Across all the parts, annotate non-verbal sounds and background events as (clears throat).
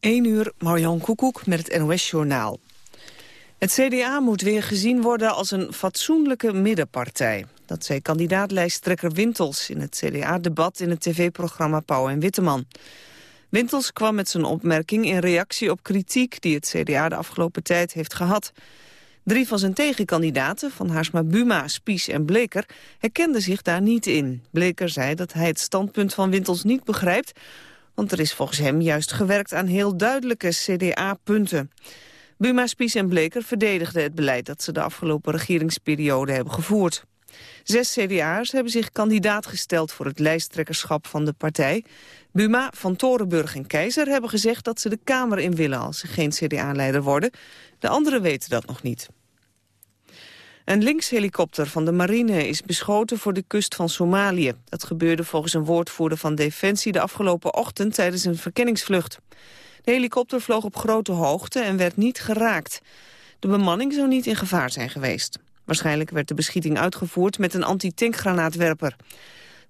1 uur, Marjan Koekoek met het NOS-journaal. Het CDA moet weer gezien worden als een fatsoenlijke middenpartij. Dat zei kandidaatlijsttrekker Wintels in het CDA-debat in het tv-programma Pauw en Witteman. Wintels kwam met zijn opmerking in reactie op kritiek die het CDA de afgelopen tijd heeft gehad. Drie van zijn tegenkandidaten, Van Haarsma Buma, Spies en Bleker, herkenden zich daar niet in. Bleker zei dat hij het standpunt van Wintels niet begrijpt, want er is volgens hem juist gewerkt aan heel duidelijke CDA-punten. Buma, Spies en Bleker verdedigden het beleid dat ze de afgelopen regeringsperiode hebben gevoerd. Zes CDA'ers hebben zich kandidaat gesteld voor het lijsttrekkerschap van de partij. Buma, Van Torenburg en Keizer hebben gezegd dat ze de Kamer in willen als ze geen CDA-leider worden. De anderen weten dat nog niet. Een linkshelikopter van de marine is beschoten voor de kust van Somalië. Dat gebeurde volgens een woordvoerder van Defensie de afgelopen ochtend tijdens een verkenningsvlucht. De helikopter vloog op grote hoogte en werd niet geraakt. De bemanning zou niet in gevaar zijn geweest. Waarschijnlijk werd de beschieting uitgevoerd met een anti-tankgranaatwerper.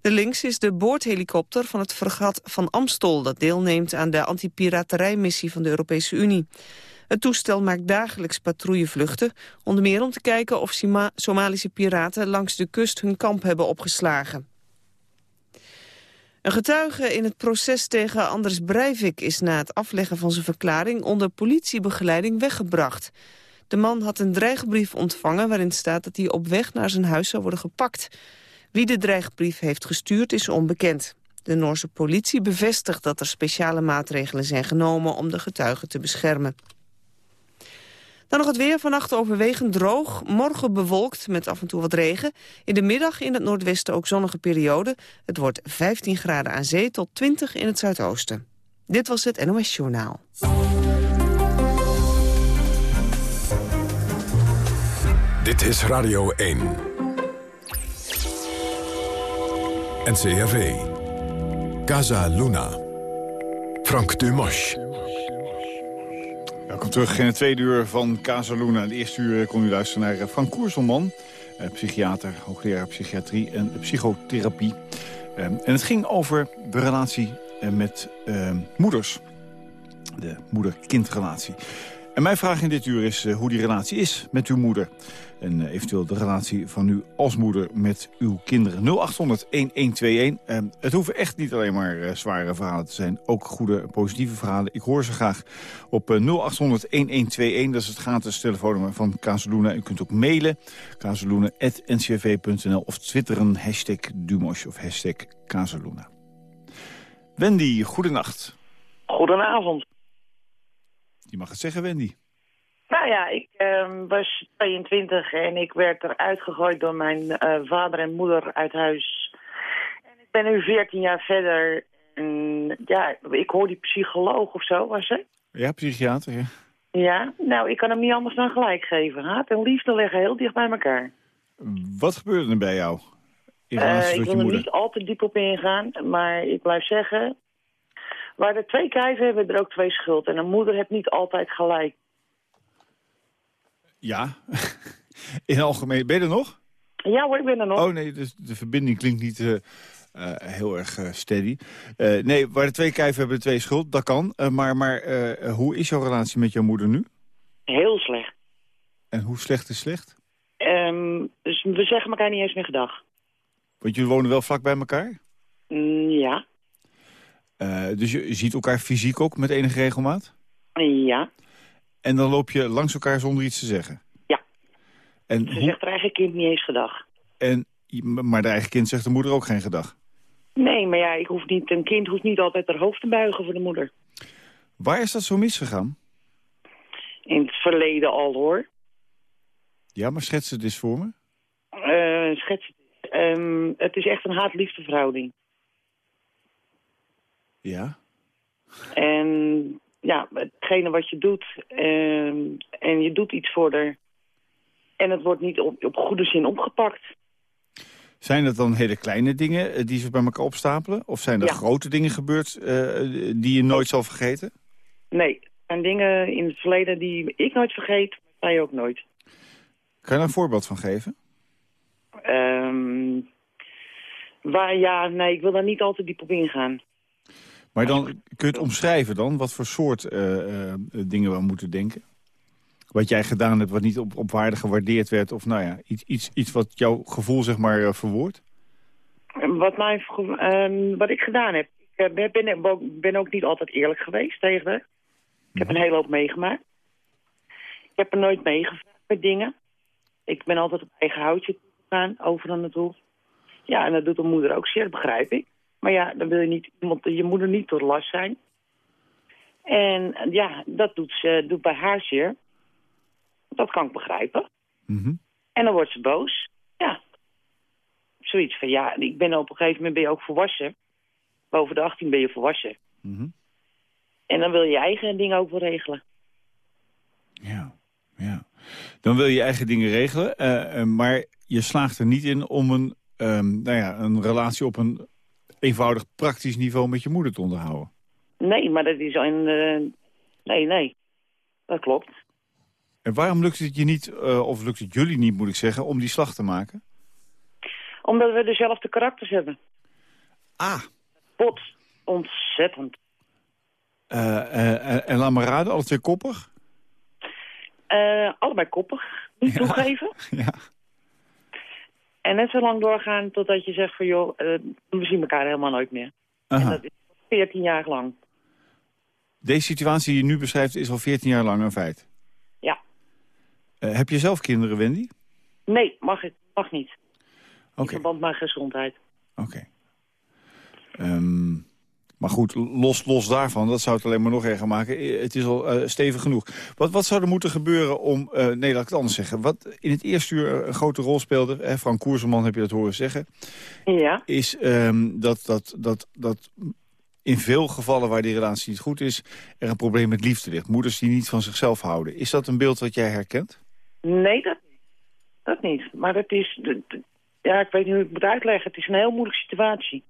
De links is de boordhelikopter van het fregat van Amstel... dat deelneemt aan de antipiraterijmissie van de Europese Unie. Het toestel maakt dagelijks patrouillevluchten, onder meer om te kijken of Somalische piraten langs de kust hun kamp hebben opgeslagen. Een getuige in het proces tegen Anders Breivik is na het afleggen van zijn verklaring onder politiebegeleiding weggebracht. De man had een dreigbrief ontvangen waarin staat dat hij op weg naar zijn huis zou worden gepakt. Wie de dreigbrief heeft gestuurd is onbekend. De Noorse politie bevestigt dat er speciale maatregelen zijn genomen om de getuigen te beschermen. Dan nog het weer, vannacht overwegend droog. Morgen bewolkt met af en toe wat regen. In de middag in het noordwesten ook zonnige periode. Het wordt 15 graden aan zee tot 20 in het zuidoosten. Dit was het NOS Journaal. Dit is Radio 1. NCRV. Casa Luna. Frank Dumas. Welkom terug in het tweede uur van Casaluna. In het eerste uur kon u luisteren naar eh, Frank Koerselman. Eh, psychiater, hoogleraar psychiatrie en psychotherapie. Eh, en het ging over de relatie met moeders. De moeder-kindrelatie. En mijn vraag in dit uur is hoe die relatie is met uw moeder. En uh, eventueel de relatie van u als moeder met uw kinderen. 0800-1121. Uh, het hoeven echt niet alleen maar uh, zware verhalen te zijn. Ook goede, positieve verhalen. Ik hoor ze graag op 0800-1121. Dat is het gratis telefoonnummer van Kazeluna. U kunt ook mailen. kazeluna.ncv.nl of twitteren hashtag Dumos of hashtag Kazeluna. Wendy, goedenacht. Goedenavond. Je mag het zeggen, Wendy. Nou ja, ik uh, was 22 en ik werd eruit gegooid door mijn uh, vader en moeder uit huis. En ik ben nu 14 jaar verder. En ja, ik hoor die psycholoog of zo, was ze? Ja, psychiater, ja. Ja, nou, ik kan hem niet anders dan gelijk geven. Haat en liefde liggen heel dicht bij elkaar. Wat gebeurde er bij jou? In uh, ik wil er niet al te diep op ingaan, maar ik blijf zeggen... Waar er twee kijven hebben, er ook twee schuld. En een moeder heeft niet altijd gelijk. Ja, (laughs) in algemeen. Ben je er nog? Ja hoor, ik ben er nog. Oh nee, dus de verbinding klinkt niet uh, uh, heel erg uh, steady. nee, waar de twee kijven hebben de twee schuld, dat kan. maar maar hoe is jouw relatie met jouw moeder nu? Heel slecht. En hoe slecht is slecht? Um, dus we zeggen elkaar niet eens meer gedag. Want jullie wonen wel vlak bij elkaar? Mm, ja. Dus je ziet elkaar fysiek ook met enige regelmaat? Ja. En dan loop je langs elkaar zonder iets te zeggen? Ja. En Ze hoe... zegt haar eigen kind niet eens gedag. En, maar de eigen kind zegt de moeder ook geen gedag? Nee, maar ja, ik hoef niet, een kind hoeft niet altijd haar hoofd te buigen voor de moeder. Waar is dat zo misgegaan? In het verleden al, hoor. Ja, maar schets het eens voor me. Uh, schets um, Het is echt een haat-liefde verhouding. Ja. En ja, hetgene wat je doet uh, en je doet iets voor haar en het wordt niet op, op goede zin opgepakt. Zijn dat dan hele kleine dingen die ze bij elkaar opstapelen? Of zijn er grote dingen gebeurd uh, die je nooit zal vergeten? Nee, er zijn dingen in het verleden die ik nooit vergeet, jij ook nooit. Kan je daar een voorbeeld van geven? Um, waar, ja, nee, ik wil daar niet al te diep op ingaan. Maar dan kun je het omschrijven dan? Wat voor soort eh, eh, dingen we moeten denken? Wat jij gedaan hebt, wat niet op, op waarde gewaardeerd werd... of nou ja, iets, iets, iets wat jouw gevoel zeg maar verwoordt? Wat, mijn, ehm, wat ik gedaan heb. Ik ben, ben, ben, ook niet altijd eerlijk geweest tegen haar. Ik heb een hele hoop meegemaakt. Ik heb er nooit meegevraagd met dingen. Ik ben altijd op eigen houtje gegaan, overal naartoe. Ja, en dat doet een moeder ook zeer, begrijp ik. Maar ja, dan wil je niet iemand, je moeder niet tot last zijn. En ja, dat doet, ze, doet bij haar zeer. Dat kan ik begrijpen. Mm En dan wordt ze boos. Ja. Zoiets van, ja, ik ben op een gegeven moment ben je ook volwassen. Boven de 18 ben je volwassen. Mm En dan wil je je eigen dingen ook wel regelen. Ja, ja. Dan wil je je eigen dingen regelen, uh, maar je slaagt er niet in om een, um, nou ja, een relatie op een eenvoudig praktisch niveau met je moeder te onderhouden. Nee, maar dat is een... Uh, nee, nee. Dat klopt. En waarom lukt het je niet, uh, of lukt het jullie niet, moet ik zeggen, om die slag te maken? Omdat we dezelfde karakters hebben. Ah. Pot. Ontzettend. Uh, en laat maar raden, alle twee koppig? allebei koppig. Niet ja. toegeven. Ja. En net zo lang doorgaan totdat je zegt van joh, uh, we zien elkaar helemaal nooit meer. Aha. En dat is 14 jaar lang. Deze situatie die je nu beschrijft is al 14 jaar lang een feit? Ja. Uh, heb je zelf kinderen, Wendy? Nee, mag, ik, mag niet. Oké. Okay. In verband met gezondheid. Oké. Okay. Um, maar goed, los, los daarvan, dat zou het alleen maar nog erger maken. Het is al uh, stevig genoeg. Wat, wat zou er moeten gebeuren om... Uh, nee, laat ik het anders zeggen. Wat in het eerste uur een grote rol speelde... Hè, Frank Koerseman heb je dat horen zeggen... Ja. is um, dat, dat, dat, dat in veel gevallen waar die relatie niet goed is... er een probleem met liefde ligt. Moeders die niet van zichzelf houden. Is dat een beeld wat jij herkent? Nee, dat, dat niet. Maar dat is... Ja, ik weet niet hoe ik het moet uitleggen. Het is een heel moeilijke situatie.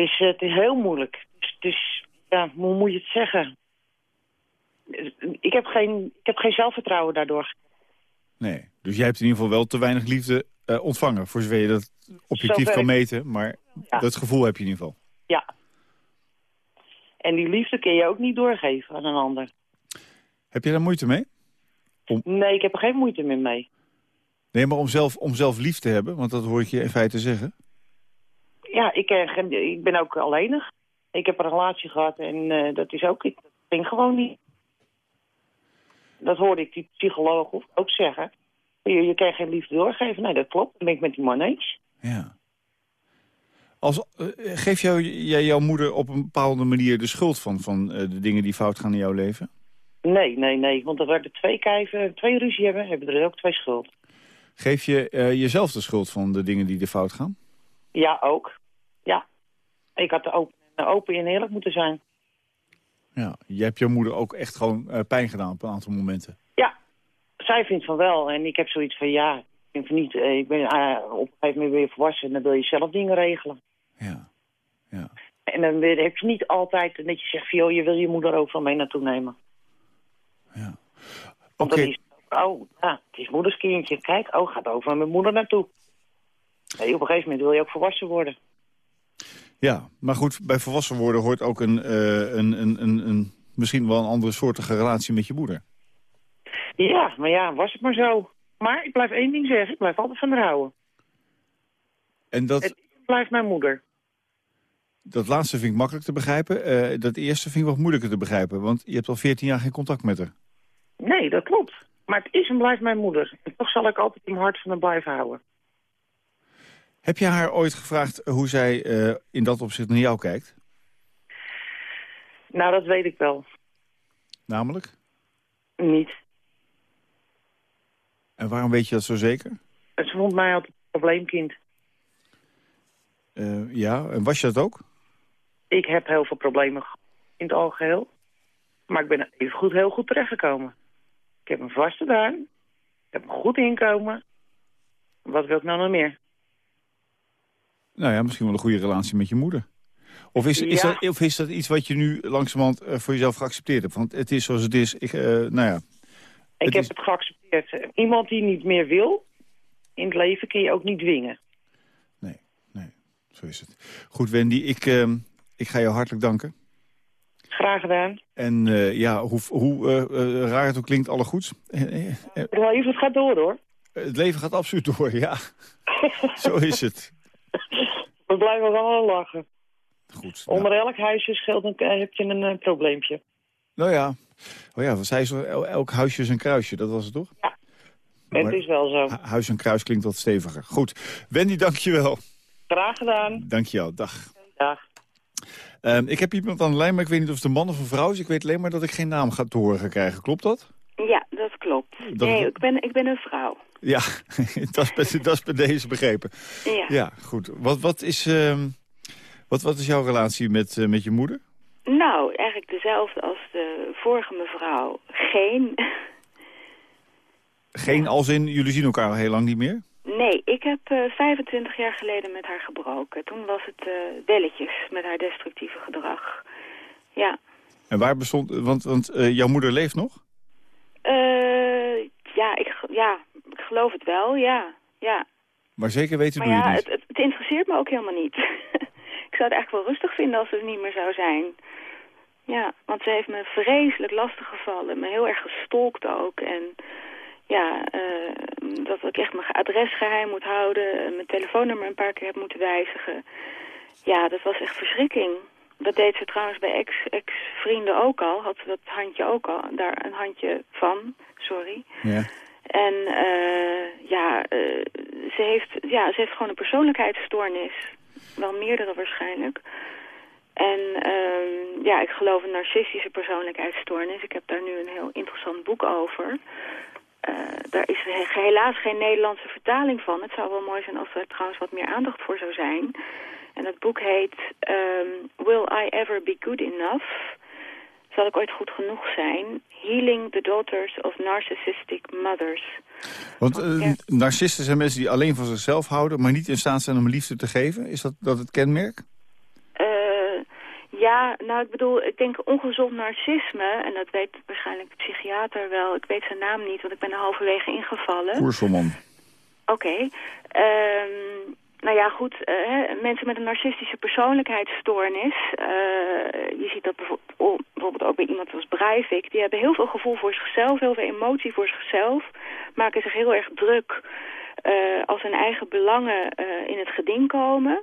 Het is, het is heel moeilijk. Het is, ja, hoe moet je het zeggen? Ik heb geen, ik heb geen zelfvertrouwen daardoor. Nee, dus jij hebt in ieder geval wel te weinig liefde uh, ontvangen... voor zover je dat objectief Zover kan meten. Maar ja. dat gevoel heb je in ieder geval. Ja. En die liefde kun je ook niet doorgeven aan een ander. Heb je daar moeite mee? Om... Nee, ik heb er geen moeite meer mee. Nee, maar om zelf, om zelf lief te hebben, want dat hoor ik je in feite zeggen... Ja, ik, ik ben ook alleenig. Ik heb een relatie gehad en uh, dat is ook... Dat ging gewoon niet. Dat hoorde ik die psycholoog ook zeggen. Je, je kan geen liefde doorgeven. Nee, dat klopt. Dan ben ik met die man eens. Ja. Als, uh, geef jou, jij jouw moeder op een bepaalde manier de schuld van, van de dingen die fout gaan in jouw leven? Nee, nee, nee. Want er werden twee kijven, twee ruzie hebben, hebben er ook twee schuld. Geef je jezelf de schuld van de dingen die er fout gaan? Ja, ook. Ja. Ik had er open, open en eerlijk moeten zijn. Ja, je hebt je moeder ook echt gewoon uh, pijn gedaan op een aantal momenten. Ja, zij vindt van wel. En ik heb zoiets van, ja, ik vind van niet. Ik ben uh, op een gegeven moment weer volwassen en dan wil je zelf dingen regelen. Ja, ja. En dan heb je niet altijd dat je zegt, joh, je wil je moeder ook van mee naartoe nemen. Ja. Oké. Okay. Oh, ja, het is moeders kindje. Kijk, oh, gaat over mijn moeder naartoe. Nee, op een gegeven moment wil je ook volwassen worden. Ja, maar goed, bij volwassen worden hoort ook een, uh, een, een, een, een, misschien wel een andere soortige relatie met je moeder. Ja, maar ja, was het maar zo. Maar ik blijf één ding zeggen, ik blijf altijd van haar houden. En dat... Het blijft mijn moeder. Dat laatste vind ik makkelijk te begrijpen. Uh, dat eerste vind ik wat moeilijker te begrijpen, want je hebt al 14 jaar geen contact met haar. Nee, dat klopt. Maar het is en blijft mijn moeder. En toch zal ik altijd in mijn hart van haar blijven houden. Heb je haar ooit gevraagd hoe zij uh, in dat opzicht naar jou kijkt? Nou, dat weet ik wel. Namelijk? Niet. En waarom weet je dat zo zeker? Ze vond mij altijd een probleemkind. Uh, ja, en was je dat ook? Ik heb heel veel problemen in het algeheel. Maar ik ben even goed, heel goed terechtgekomen. Ik heb een vaste baan. Ik heb een goed inkomen. Wat wil ik nou nog meer? Nou ja, misschien wel een goede relatie met je moeder. Of is, is, Ja. dat, of is dat iets wat je nu langzamerhand uh, voor jezelf geaccepteerd hebt? Want het is zoals het is. Ik, uh, nou ja, Ik Het heb is- het geaccepteerd. Iemand die niet meer wil, in het leven kun je ook niet dwingen. nee, nee, zo is het. Goed, Wendy, ik, uh, ik ga jou hartelijk danken. Graag gedaan. En uh, ja, hoe, hoe raar het ook klinkt, alle goeds. Het het gaat door, hoor. Het leven gaat absoluut door, ja. (laughs) Zo is het. We blijven allemaal lachen. Goed. Onder elk huisje scheelt een, heb je een probleempje. Nou ja. Oh ja, zei ze, elk huisje is een kruisje, dat was het toch? Ja. het is wel zo. Huis en kruis klinkt wat steviger. Goed. Wendy, dank je wel. Graag gedaan. Dank je wel. Dag. Dag. Um, ik heb iemand aan de lijn, maar ik weet niet of het een man of een vrouw is. Ik weet alleen maar dat ik geen naam ga te horen krijgen. Klopt dat? Ja, dat klopt. nee, ik ben, ik ben een vrouw. Ja, (laughs) dat, is bij, dat is bij deze begrepen. Ja. Ja, goed. Wat, wat, is, uh, wat, wat is jouw relatie met, uh, met je moeder? Nou, eigenlijk dezelfde als de vorige mevrouw. Geen. Geen als in, jullie zien elkaar al heel lang niet meer? Nee, ik heb uh, eh, 25 jaar geleden met haar gebroken. Toen was het uh, belletjes met haar destructieve gedrag. Ja. En waar bestond... Want, want uh, jouw moeder leeft nog? ja, ik, ja, geloof het wel, ja. ja. Maar zeker weten maar doe ja, je het niet? Het, het interesseert me ook helemaal niet. (laughs) ik zou het echt wel rustig vinden als ze er niet meer zou zijn. Ja, want ze heeft me vreselijk lastig gevallen. Me heel erg gestolkt ook. En ja, uh, dat ik echt mijn adres geheim moet houden. Mijn telefoonnummer een paar keer heb moeten wijzigen. Ja, dat was echt verschrikking. Dat deed ze trouwens bij ex-vrienden ex ook al. Had ze dat handje ook al. Daar een handje van, sorry. Ja. En uh, ja, uh, ze, heeft, ja, ze heeft gewoon een persoonlijkheidsstoornis. Wel meerdere waarschijnlijk. En uh, ja, ik geloof een narcistische persoonlijkheidsstoornis. Ik heb daar nu een heel interessant boek over. Uh, daar is helaas geen Nederlandse vertaling van. Het zou wel mooi zijn als er trouwens wat meer aandacht voor zou zijn. En het boek heet um, Will I Ever Be Good Enough? Zal ik ooit goed genoeg zijn? Healing the Daughters of Narcissistic Mothers. Want uh, narcisten zijn mensen die alleen van zichzelf houden... maar niet in staat zijn om liefde te geven. Is dat, dat het kenmerk? Ja, nou ik bedoel, ik denk ongezond narcisme, en dat weet waarschijnlijk de psychiater wel. Ik weet zijn naam niet, want ik ben er halverwege ingevallen. Koerselman. Oké. Okay. Um, nou ja, goed, hè, mensen met een narcistische persoonlijkheidsstoornis, uh, je ziet dat bijvoorbeeld, ook bij iemand zoals Breivik, die hebben heel veel gevoel voor zichzelf, heel veel emotie voor zichzelf, maken zich heel erg druk uh, als hun eigen belangen in het geding komen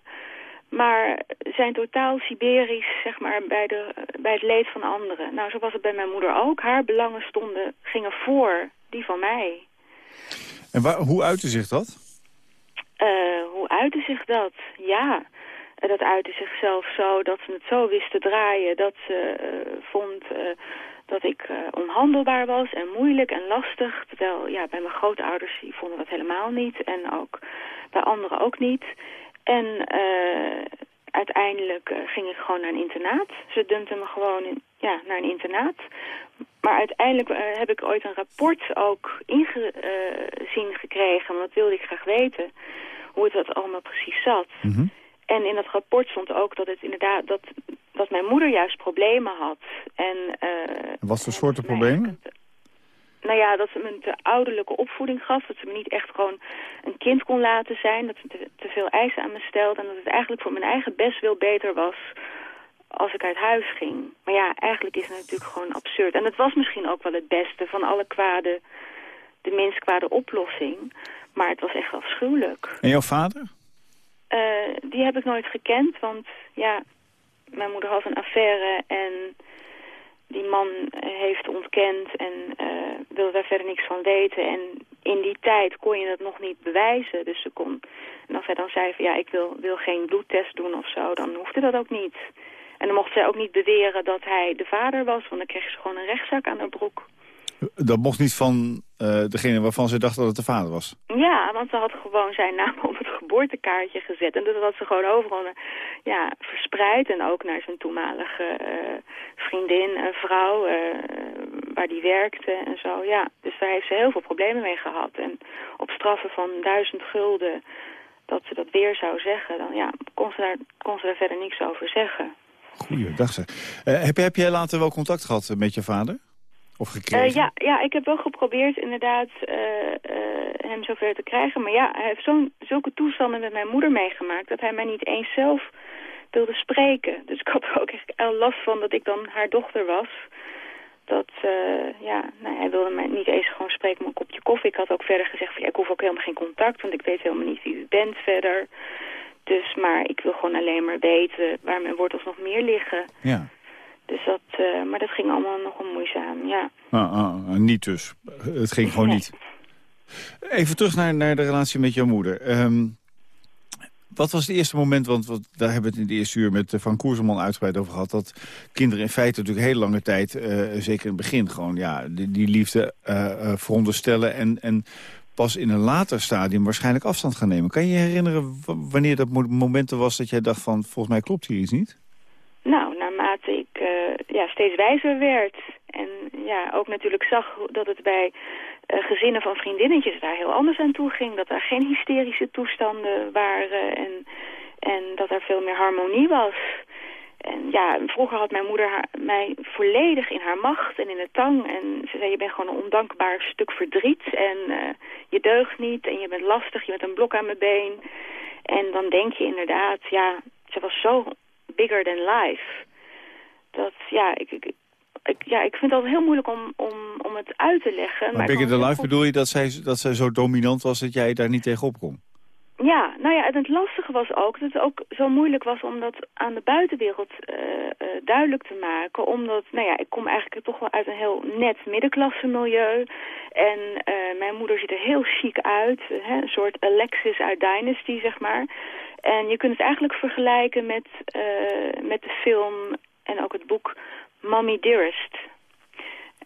maar zijn totaal Siberisch zeg maar, bij, de, bij het leed van anderen. Nou, zo was het bij mijn moeder ook. Haar belangen stonden, gingen voor die van mij. En waar, hoe uitte zich dat? Uh, hoe uitte zich dat? Ja, dat uitte zichzelf zo dat ze het zo wist te draaien... dat ze uh, vond uh, dat ik onhandelbaar was en moeilijk en lastig. Terwijl ja, bij mijn grootouders die vonden dat helemaal niet en ook bij anderen ook niet... En uiteindelijk ging ik gewoon naar een internaat. Ze dumpte me gewoon in, ja, naar een internaat. Maar uiteindelijk uh, heb ik ooit een rapport ook ingezien gekregen. Want dat wilde ik graag weten. Hoe het dat allemaal precies zat. Mm -hmm. En in dat rapport stond ook dat het inderdaad dat, dat mijn moeder juist problemen had. En, Wat voor soorten problemen? nou ja, dat ze me een te ouderlijke opvoeding gaf. Dat ze me niet echt gewoon een kind kon laten zijn. Dat ze te, te veel eisen aan me stelde. En dat het eigenlijk voor mijn eigen best wel beter was als ik uit huis ging. Maar ja, eigenlijk is het natuurlijk gewoon absurd. En het was misschien ook wel het beste van alle kwaden, de minst kwade oplossing. Maar het was echt afschuwelijk. En jouw vader? Uh, die heb ik nooit gekend, want ja, mijn moeder had een affaire en die man heeft ontkend en uh, wilde daar verder niks van weten. En in die tijd kon je dat nog niet bewijzen. Dus ze kon, en als hij dan zei van ja, ik wil, wil geen bloedtest doen of zo, dan hoefde dat ook niet. En dan mocht zij ook niet beweren dat hij de vader was, want dan kreeg ze gewoon een rechtszaak aan haar broek. Dat mocht niet van uh, degene waarvan ze dacht dat het de vader was? Ja, want ze had gewoon zijn naam (laughs) op het geboortekaartje gezet. En dat had ze gewoon overal ja, verspreid. En ook naar zijn toenmalige uh, vriendin, uh, vrouw, waar die werkte en zo. Ja, dus daar heeft ze heel veel problemen mee gehad. En op straffen van duizend gulden dat ze dat weer zou zeggen, dan ja, kon ze daar, kon ze daar verder niks over zeggen. Goeiedag zeg. heb, heb jij later wel contact gehad met je vader? Of gekregen? Uh, ja, ja, ik heb wel geprobeerd inderdaad uh, uh, hem zover te krijgen. Maar ja, hij heeft zo'n zulke toestanden met mijn moeder meegemaakt... dat hij mij niet eens zelf wilde spreken. Dus ik had er ook echt last van dat ik dan haar dochter was. Dat, uh, ja, nou, hij wilde mij niet eens gewoon spreken om een kopje koffie. Ik had ook verder gezegd van, ja, ik hoef ook helemaal geen contact, want ik weet helemaal niet wie u bent verder. Dus, maar ik wil gewoon alleen maar weten waar mijn wortels nog meer liggen. Ja. Dus dat, uh, maar dat ging allemaal nogal moeizaam, ja. Ah, ah, ah, niet dus. Het ging gewoon niet. Even terug naar, naar de relatie met jouw moeder. Um, wat was het eerste moment, want wat, daar hebben we het in de eerste uur met Van Koerselman uitgebreid over gehad... dat kinderen in feite natuurlijk heel lange tijd, uh, zeker in het begin... gewoon ja, die, die liefde uh, veronderstellen en, en pas in een later stadium waarschijnlijk afstand gaan nemen. Kan je je herinneren wanneer dat moment was dat jij dacht van... volgens mij klopt hier iets niet? Nou, naarmate ik ja, steeds wijzer werd en ja, ook natuurlijk zag dat het bij uh, gezinnen van vriendinnetjes daar heel anders aan toe ging. Dat er geen hysterische toestanden waren en, en dat er veel meer harmonie was. En ja, vroeger had mijn moeder haar, mij volledig in haar macht en in de tang. En ze zei, je bent gewoon een ondankbaar stuk verdriet. En uh, je deugt niet en je bent lastig, je bent een blok aan mijn been. En dan denk je inderdaad, ja, ze was zo bigger than life. Dat, ja, ik, ik, ik, ja, ik vind het altijd heel moeilijk om, om, om het uit te leggen. Maar, Bigger Than Life bedoel je dat zij, dat zij zo dominant was dat jij daar niet tegenop kon? Ja, nou ja, en het lastige was ook dat het ook zo moeilijk was om dat aan de buitenwereld uh, uh, duidelijk te maken. Omdat, nou ja, ik kom eigenlijk toch wel uit een heel net middenklasse milieu. En uh, mijn moeder ziet er heel chic uit, hè, een soort Alexis uit Dynasty, zeg maar. En je kunt het eigenlijk vergelijken met, met de film en ook het boek Mommy Dearest.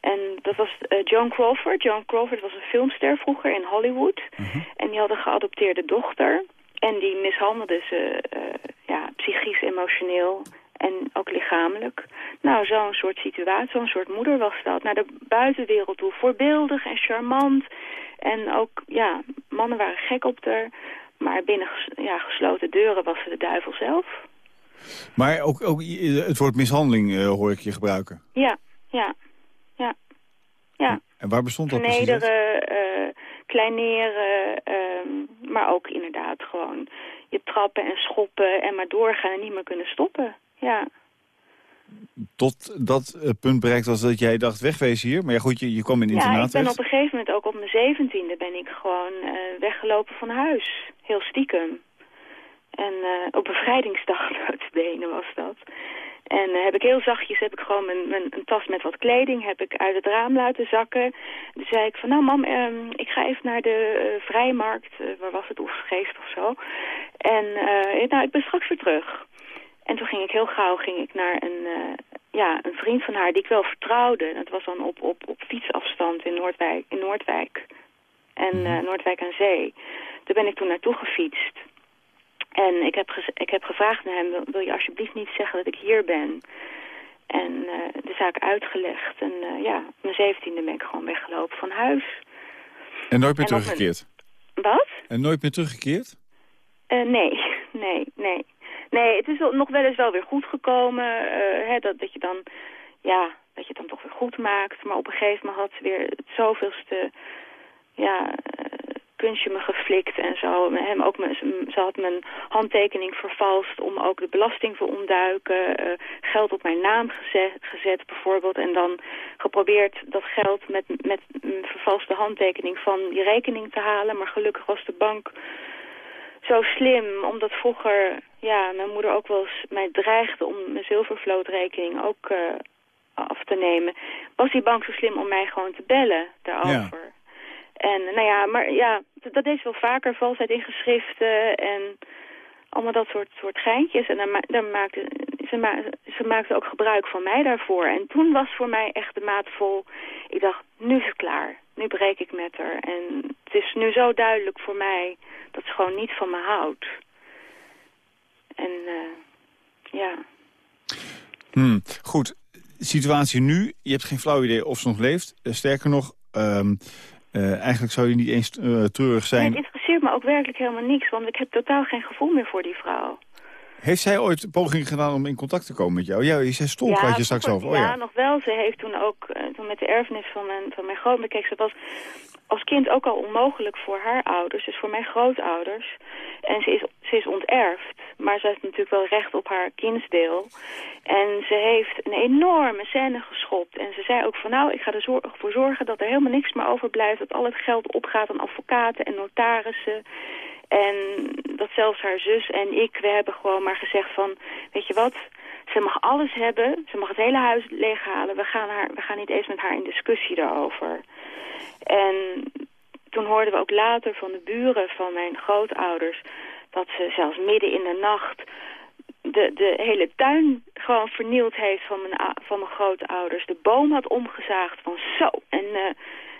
En dat was uh, Joan Crawford. Joan Crawford was een filmster vroeger in Hollywood. Mhm. En die had een geadopteerde dochter. En die mishandelde ze uh, ja, psychisch, emotioneel en ook lichamelijk. Nou, zo'n soort situatie, zo'n soort moeder was dat. Naar de buitenwereld toe, voorbeeldig en charmant. En ook, ja, mannen waren gek op haar. Maar binnen ja, gesloten deuren was ze de duivel zelf. Maar ook, ook het woord mishandeling uh, hoor ik je gebruiken. Ja, ja, ja. ja. En waar bestond dat Vernederen, precies uh, kleineren, uh, maar ook inderdaad gewoon je trappen en schoppen en maar doorgaan en niet meer kunnen stoppen. Ja. Tot dat uh, punt bereikt was dat jij dacht wegwezen hier. Maar ja goed, je, je kwam in internaat Ja, ik ben op een gegeven moment ook op mijn zeventiende ben ik gewoon uh, weggelopen van huis. Heel stiekem. En uh, op bevrijdingsdag benen was dat. En uh, heb ik heel zachtjes, heb ik gewoon mijn, mijn, een tas met wat kleding, heb ik uit het raam laten zakken. Toen zei ik van, nou mam, um, ik ga even naar de uh, vrijmarkt, waar was het, Oefgeest of zo. En nou, ik ben straks weer terug. En toen ging ik heel gauw ging ik naar een, ja, een vriend van haar die ik wel vertrouwde. Dat was dan op, op, op fietsafstand in Noordwijk, in Noordwijk. En mhm. Noordwijk aan Zee. Daar ben ik toen naartoe gefietst. En ik heb, ik heb gevraagd naar hem, wil je alsjeblieft niet zeggen dat ik hier ben? En uh, de zaak uitgelegd. En uh, ja, op mijn zeventiende ben ik gewoon weggelopen van huis. En nooit meer teruggekeerd? Wat? En nooit meer teruggekeerd? Uh, nee, (laughs) nee, nee. Nee, het is nog wel eens wel weer goed gekomen. hè, dat, dat je dan, ja, dat je het dan toch weer goed maakt. Maar op een gegeven moment had ze weer het zoveelste, ja, kunstje me geflikt en zo. Hem ook ze had mijn handtekening vervalst om ook de belasting te ontduiken. Uh, geld op mijn naam gezet, gezet bijvoorbeeld. En dan geprobeerd dat geld met, met een vervalste handtekening van die rekening te halen. Maar gelukkig was de bank zo slim, omdat vroeger ja, mijn moeder ook wel eens mij dreigde om mijn zilvervlootrekening ook uh, af te nemen. Was die bank zo slim om mij gewoon te bellen daarover. Ja. En nou ja, maar ja, dat deed ze wel vaker, valsheid in geschriften en allemaal dat soort, soort geintjes. En dan, dan maakte, ze, ma ze maakte ook gebruik van mij daarvoor. En toen was voor mij echt de maat vol. Ik dacht, nu is het klaar. Nu breek ik met haar. En het is nu zo duidelijk voor mij dat ze gewoon niet van me houdt. En uh, ja. Hmm, goed, situatie nu. Je hebt geen flauw idee of ze nog leeft. Eh, sterker nog, um, uh, eigenlijk zou je niet eens uh, treurig zijn. Nee, het interesseert me ook werkelijk helemaal niks, want ik heb totaal geen gevoel meer voor die vrouw. Heeft zij ooit pogingen gedaan om in contact te komen met jou? Ja, je zei stond, ja, je straks over. Oh, ja. ja, nog wel. Ze heeft toen ook, uh, toen met de erfenis van mijn, van mijn grootmoeder, kijk, ze was als kind ook al onmogelijk voor haar ouders, dus voor mijn grootouders. En ze is, ze is onterfd, maar ze heeft natuurlijk wel recht op haar kindsdeel. En ze heeft een enorme scène geschopt. En ze zei ook van nou, ik ga ervoor zorgen dat er helemaal niks meer overblijft. Dat al het geld opgaat aan advocaten en notarissen. En dat zelfs haar zus en ik, we hebben gewoon maar gezegd van, weet je wat, ze mag alles hebben, ze mag het hele huis leeghalen. We gaan, haar, we gaan niet eens met haar in discussie daarover. En toen hoorden we ook later van de buren van mijn grootouders... dat ze zelfs midden in de nacht de, de hele tuin gewoon vernield heeft van mijn, van mijn grootouders. De boom had omgezaagd van zo. En uh,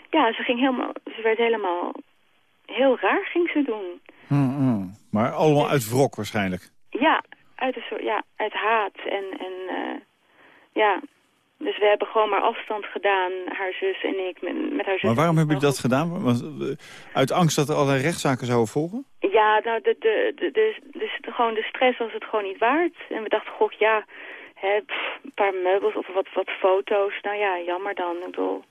ja, ze, ging helemaal, ze werd helemaal heel raar ging ze doen. Mm -hmm. Maar allemaal uit wrok waarschijnlijk? Uit, een soort, ja, uit haat. En, en uh, ja, dus we hebben gewoon maar afstand gedaan, haar zus en ik, met, met haar zus. Maar waarom hebben jullie dat gedaan? Want, eh, uit angst dat er allerlei rechtszaken zouden volgen? Ja, nou, de, de, de, de, de, gewoon de stress was het gewoon niet waard. En we dachten, goh, ja, hè, een paar meubels of wat, wat foto's. Nou ja, jammer dan. Ik bedoel,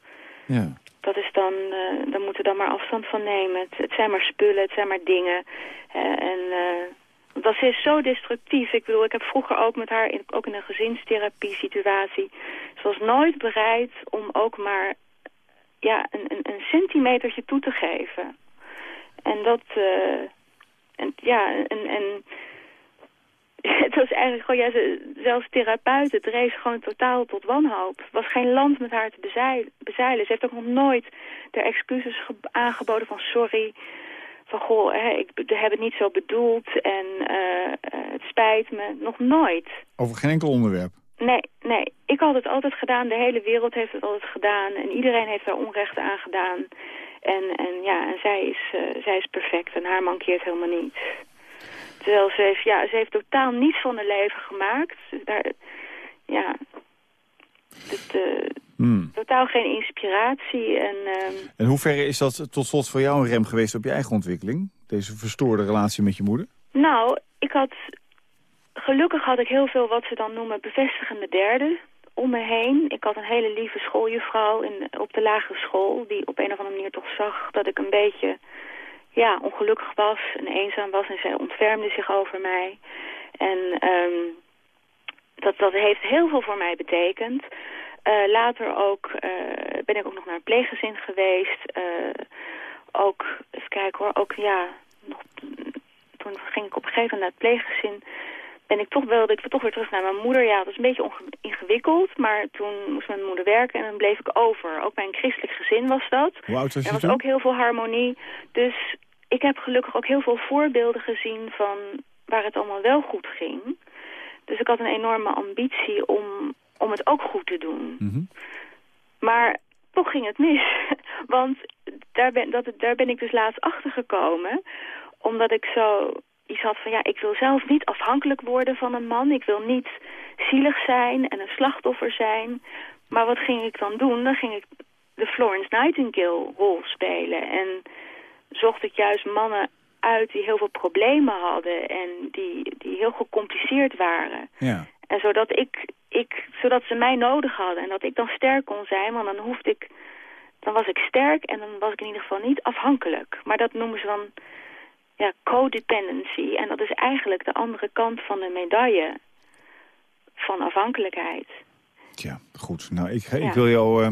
ja. dat is dan, uh, daar moeten we dan maar afstand van nemen. Het, het, zijn maar spullen, het zijn maar dingen. en... Uh, dat is zo destructief. Ik bedoel, ik heb vroeger ook met haar, in, ook in een gezinstherapie situatie... ze was nooit bereid om ook maar ja, een, een, een centimetertje toe te geven. En dat... Uh, en, ja, en, en (laughs) het was eigenlijk gewoon, ja, ze, zelfs therapeuten dreef gewoon totaal tot wanhoop. Er was geen land met haar te bezeilen. Ze heeft ook nog nooit de excuses aangeboden van sorry van goh, hè, ik heb het niet zo bedoeld en uh, het spijt me. Nog nooit. Over geen enkel onderwerp? Nee, nee. Ik had het altijd gedaan. De hele wereld heeft het altijd gedaan. En iedereen heeft daar onrechten aan gedaan. En, en ja, en zij is, uh, zij is perfect en haar mankeert helemaal niet. Terwijl ze heeft, ja, ze heeft totaal niets van haar leven gemaakt. Daar, ja, het, uh, Hmm. Totaal geen inspiratie. En, uh... en hoe ver is dat tot slot voor jou een rem geweest op je eigen ontwikkeling? Deze verstoorde relatie met je moeder? Nou, ik had... Gelukkig had ik heel veel wat ze dan noemen bevestigende derde om me heen. Ik had een hele lieve schooljuffrouw in, op de lagere school... die op een of andere manier toch zag dat ik een beetje ja, ongelukkig was en eenzaam was. En zij ontfermde zich over mij. En um, dat, dat heeft heel veel voor mij betekend. Uh, later ook uh, ben ik ook nog naar een pleeggezin geweest. Uh, ook, even kijken hoor, ook ja, nog, toen ging ik op een gegeven moment naar het pleeggezin. Ben ik toch, wilde ik toch weer terug naar mijn moeder. Ja, dat is een beetje ingewikkeld, maar toen moest mijn moeder werken en dan bleef ik over. Ook bij een christelijk gezin was dat. Hoe oud was je Er was ook heel veel harmonie. Dus ik heb gelukkig ook heel veel voorbeelden gezien van waar het allemaal wel goed ging. Dus ik had een enorme ambitie om om het ook goed te doen. Mhm. Maar toch ging het mis. (laughs) Want daar ben, dat, daar ben ik dus laatst achter gekomen. Omdat ik zo iets had van, ja, ik wil zelf niet afhankelijk worden van een man. Ik wil niet zielig zijn en een slachtoffer zijn. Maar wat ging ik dan doen? Dan ging ik de Florence Nightingale rol spelen. En zocht ik juist mannen uit die heel veel problemen hadden en die, die heel gecompliceerd waren. Ja. En zodat ik ik, zodat ze mij nodig hadden en dat ik dan sterk kon zijn, want dan hoefde ik, dan was ik sterk en dan was ik in ieder geval niet afhankelijk. Maar dat noemen ze dan ja, codependency en dat is eigenlijk de andere kant van de medaille van afhankelijkheid. Ja, goed. Nou, ik, ik wil jou uh,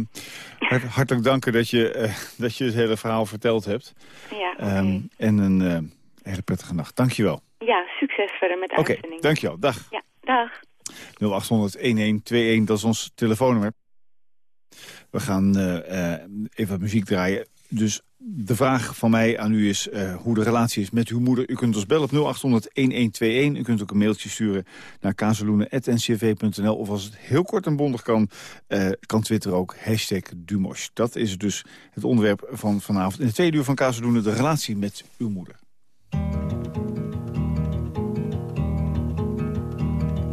hartelijk danken dat je, uh, dat je het hele verhaal verteld hebt. Ja, um, En een uh, hele prettige nacht. Dank je wel. Ja, succes verder met de Oké, okay, dank je wel. Dag. Ja, dag. 0800-1121, dat is ons telefoonnummer. We gaan uh, even wat muziek draaien. Dus de vraag van mij aan u is uh, hoe de relatie is met uw moeder. U kunt ons bellen op 0800-1121. U kunt ook een mailtje sturen naar kazeloenen.ncv.nl. Of als het heel kort en bondig kan, kan Twitter ook hashtag Dumosh. Dat is dus het onderwerp van vanavond. In de tweede uur van Kazeloenen, de relatie met uw moeder.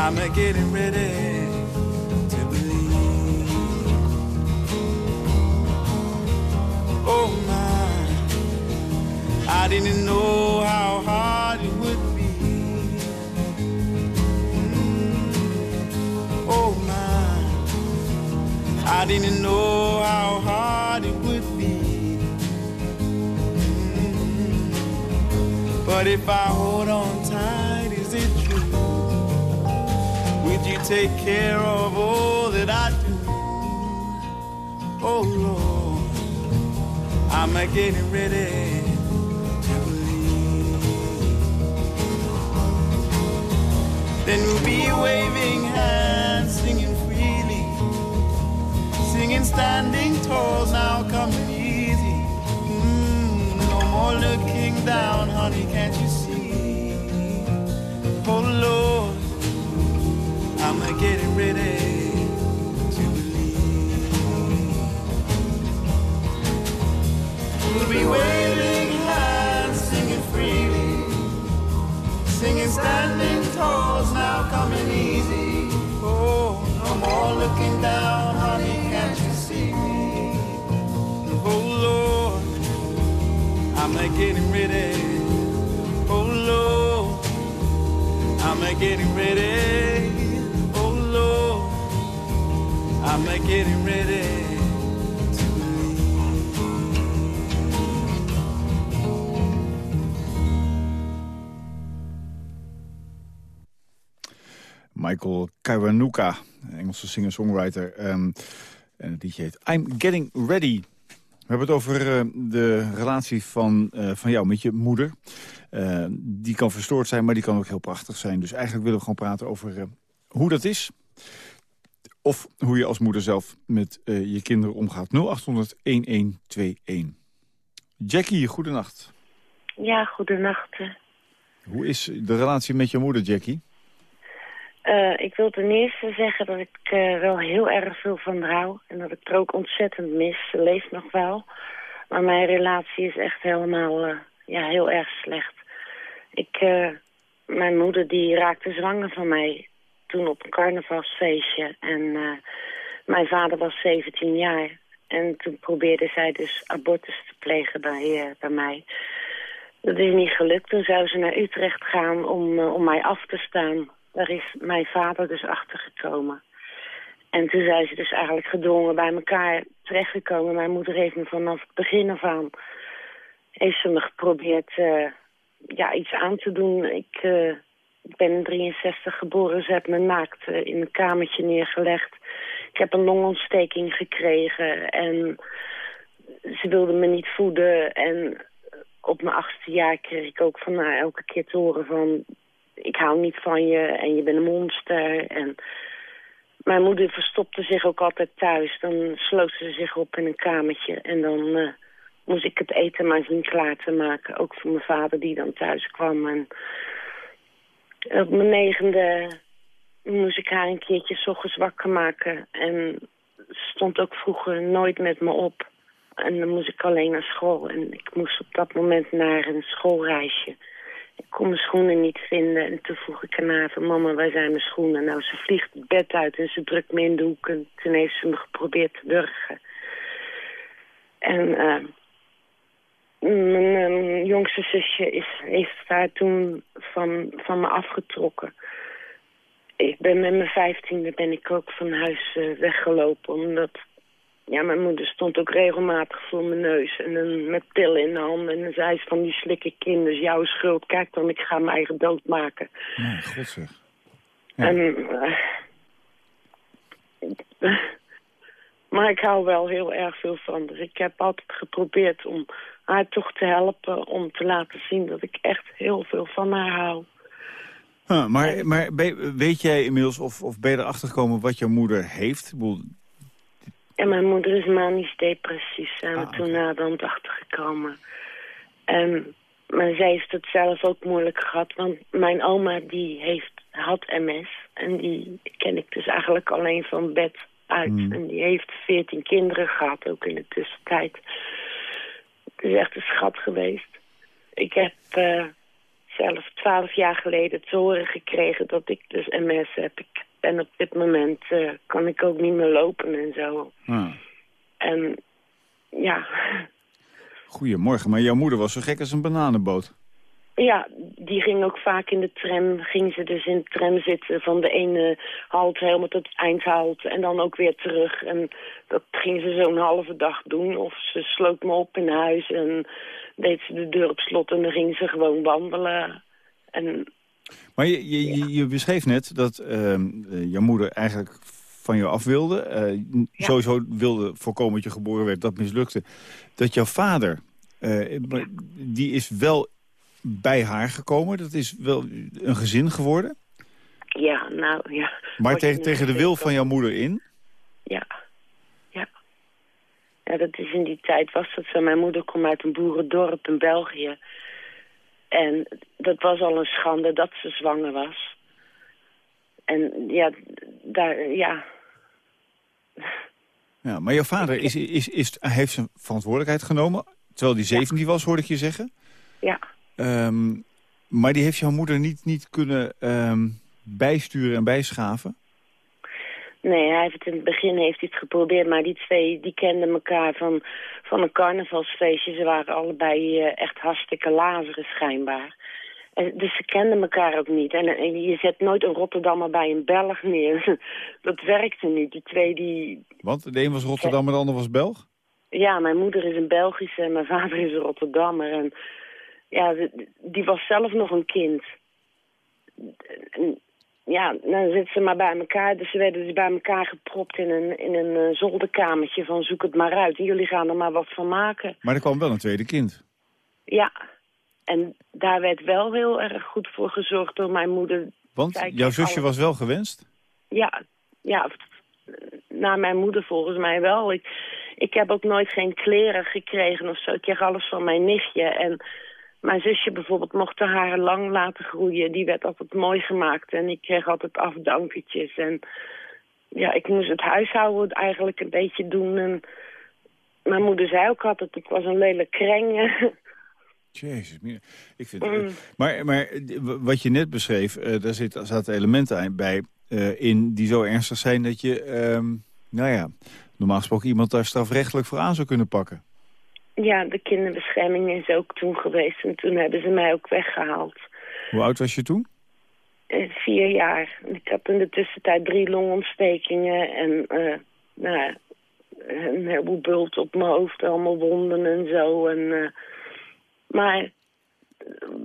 I'm getting ready to believe. Oh my, I didn't know how hard it would be. Mm. Oh my, I didn't know how hard it would be. Mm. But if I hold on take care of all that I do? Oh Lord, I'm a getting ready to believe. Then we'll be waving hands, singing freely, singing standing tall, now coming easy. Mm, no more looking down, honey, can't you see? Oh Lord, I'm getting ready to believe. We'll be waving hands, singing freely, singing standing tall, now coming easy. Oh, no more looking down, honey, can't you see me? Oh Lord, I'm getting ready. Oh Lord, I'm getting ready. I'm getting ready. to. Michael Kiwanuka, een Engelse singer-songwriter. ehm, en het liedje heet I'm Getting Ready. We hebben het over eh, de relatie van, eh, van jou met je moeder. Eh, die kan verstoord zijn, maar die kan ook heel prachtig zijn. Dus eigenlijk willen we gewoon praten over eh, hoe dat is. Of hoe je als moeder zelf met eh, je kinderen omgaat. 0800-1121. Jackie, goedenacht. Ja, goedenacht. eh. Hoe is de relatie met je moeder, Jackie? Eh, ik wil ten eerste zeggen dat ik eh, wel heel erg veel van haar hou. En dat ik er ook ontzettend mis. Ze leeft nog wel. Maar mijn relatie is echt helemaal ja, heel erg slecht. Ik, mijn moeder die raakte zwanger van mij toen op een carnavalsfeestje. En eh, mijn vader was 17 jaar. En toen probeerde zij dus abortus te plegen bij, eh, bij mij. Dat is niet gelukt. Toen zou ze naar Utrecht gaan om, eh, om mij af te staan. Daar is mijn vader dus achter gekomen. En toen zijn ze dus eigenlijk gedwongen bij elkaar terechtgekomen. Mijn moeder heeft me vanaf het begin af aan... heeft ze me geprobeerd ja, iets aan te doen. Ik, ik ben in 63 geboren. Ze heeft me naakt eh, in een kamertje neergelegd. Ik heb een longontsteking gekregen. En ze wilde me niet voeden. En op mijn achtste jaar kreeg ik ook van haar elke keer te horen van... ik hou niet van je en je bent een monster. En mijn moeder verstopte zich ook altijd thuis. Dan sloot ze zich op in een kamertje. En dan eh, moest ik het eten maar zien klaar te maken. Ook voor mijn vader die dan thuis kwam. En op mijn negende moest ik haar een keertje s ochtends wakker maken. En stond ook vroeger nooit met me op. En dan moest ik alleen naar school. En ik moest op dat moment naar een schoolreisje. Ik kon mijn schoenen niet vinden. En toen vroeg ik aan van... Mama, waar zijn mijn schoenen? Nou, ze vliegt het bed uit en ze drukt me in de hoek. En toen heeft ze me geprobeerd te wurgen. En eh, mijn eh, jongste zusje is, heeft haar toen van, van me afgetrokken. Ik ben met mijn vijftiende ben ik ook van huis eh, weggelopen. Omdat ja, mijn moeder stond ook regelmatig voor mijn neus. En dan met pillen in de handen. En dan zei ze van die slikke kinders, jouw schuld. Kijk dan, ik ga mijn eigen dood maken. Nee, god zeg. Ja. En, eh, maar ik hou wel heel erg veel van. Dus ik heb altijd geprobeerd om haar toch te helpen. Om te laten zien dat ik echt heel veel van haar hou. Huh, maar maar weet jij inmiddels of, of ben je erachter gekomen wat jouw moeder heeft? Ik bedoel, En mijn moeder is manisch depressief. Zijn we Ah, toen oké. naderhand achtergekomen. En, maar zij heeft het zelf ook moeilijk gehad. Want mijn oma die heeft, had MS. En die ken ik dus eigenlijk alleen van bed uit. Hmm. En die heeft veertien kinderen gehad, ook in de tussentijd. Het is echt een schat geweest. Ik heb uh, zelf twaalf jaar geleden te horen gekregen dat ik dus MS heb. Ik ben op dit moment, uh, kan ik ook niet meer lopen en zo. En ja, Goedemorgen, maar jouw moeder was zo gek als een bananenboot. Ja, die ging ook vaak in de tram. Ging ze dus in de tram zitten van de ene halte helemaal tot het eindhalte. En dan ook weer terug. En dat ging ze zo'n halve dag doen. Of ze sloot me op in huis en deed ze de deur op slot. En dan ging ze gewoon wandelen. En Maar je, je, je, je beschreef net dat eh, jouw moeder eigenlijk van jou af wilde. eh, Ja. Sowieso wilde voorkomen dat je geboren werd, dat mislukte. Dat jouw vader, eh, die is wel bij haar gekomen. Dat is wel een gezin geworden. ja, nou ja. Maar tegen, tegen de wil van jouw moeder in. Ja. Ja. Ja, dat is in die tijd was dat zo. Mijn moeder kwam uit een boerendorp in België. En dat was al een schande dat ze zwanger was. En ja, daar, ja, Ja, maar jouw vader is, is, is, heeft zijn verantwoordelijkheid genomen. Terwijl hij 17 was, hoorde ik je zeggen. ja. Ehm, maar die heeft jouw moeder niet, niet kunnen ehm, bijsturen en bijschaven. Nee, hij heeft het in het begin heeft hij het geprobeerd, maar die twee die kenden elkaar van, van een carnavalsfeestje. Ze waren allebei eh, echt hartstikke lazeren schijnbaar. En, dus ze kenden elkaar ook niet. En, en je zet nooit een Rotterdammer bij een Belg neer. (laughs) dat werkte niet. Die twee die... Want de een was Rotterdam en de ander was Belg. Ja, mijn moeder is een Belgische en mijn vader is een Rotterdammer. En ja, die was zelf nog een kind. Ja, dan zitten ze maar bij elkaar. Dus ze werden dus bij elkaar gepropt in een, in een eh, zolderkamertje van zoek het maar uit. Jullie gaan er maar wat van maken. Maar er kwam wel een tweede kind. Ja, en daar werd wel heel erg goed voor gezorgd door mijn moeder. Want jouw zusje was wel gewenst. Ja, ja, naar mijn moeder volgens mij wel. Ik, ik heb ook nooit geen kleren gekregen of zo. Ik kreeg alles van mijn nichtje. En mijn zusje bijvoorbeeld mocht haar haren lang laten groeien. Die werd altijd mooi gemaakt. En ik kreeg altijd afdankertjes. En ja, ik moest het huishouden eigenlijk een beetje doen. En mijn moeder zei ook altijd, ik was een lelijk kreng. (laughs) Jezus, ik vind Mm. Maar, maar wat je net beschreef, eh, daar zit, zaten elementen bij eh, in die zo ernstig zijn dat je, ehm, nou ja, normaal gesproken iemand daar strafrechtelijk voor aan zou kunnen pakken. Ja, de kinderbescherming is ook toen geweest. En toen hebben ze mij ook weggehaald. Hoe oud was je toen? Eh, vier jaar. Ik had in de tussentijd drie longontstekingen en eh, nou, een heleboel bult op mijn hoofd, allemaal wonden en zo. En, eh, maar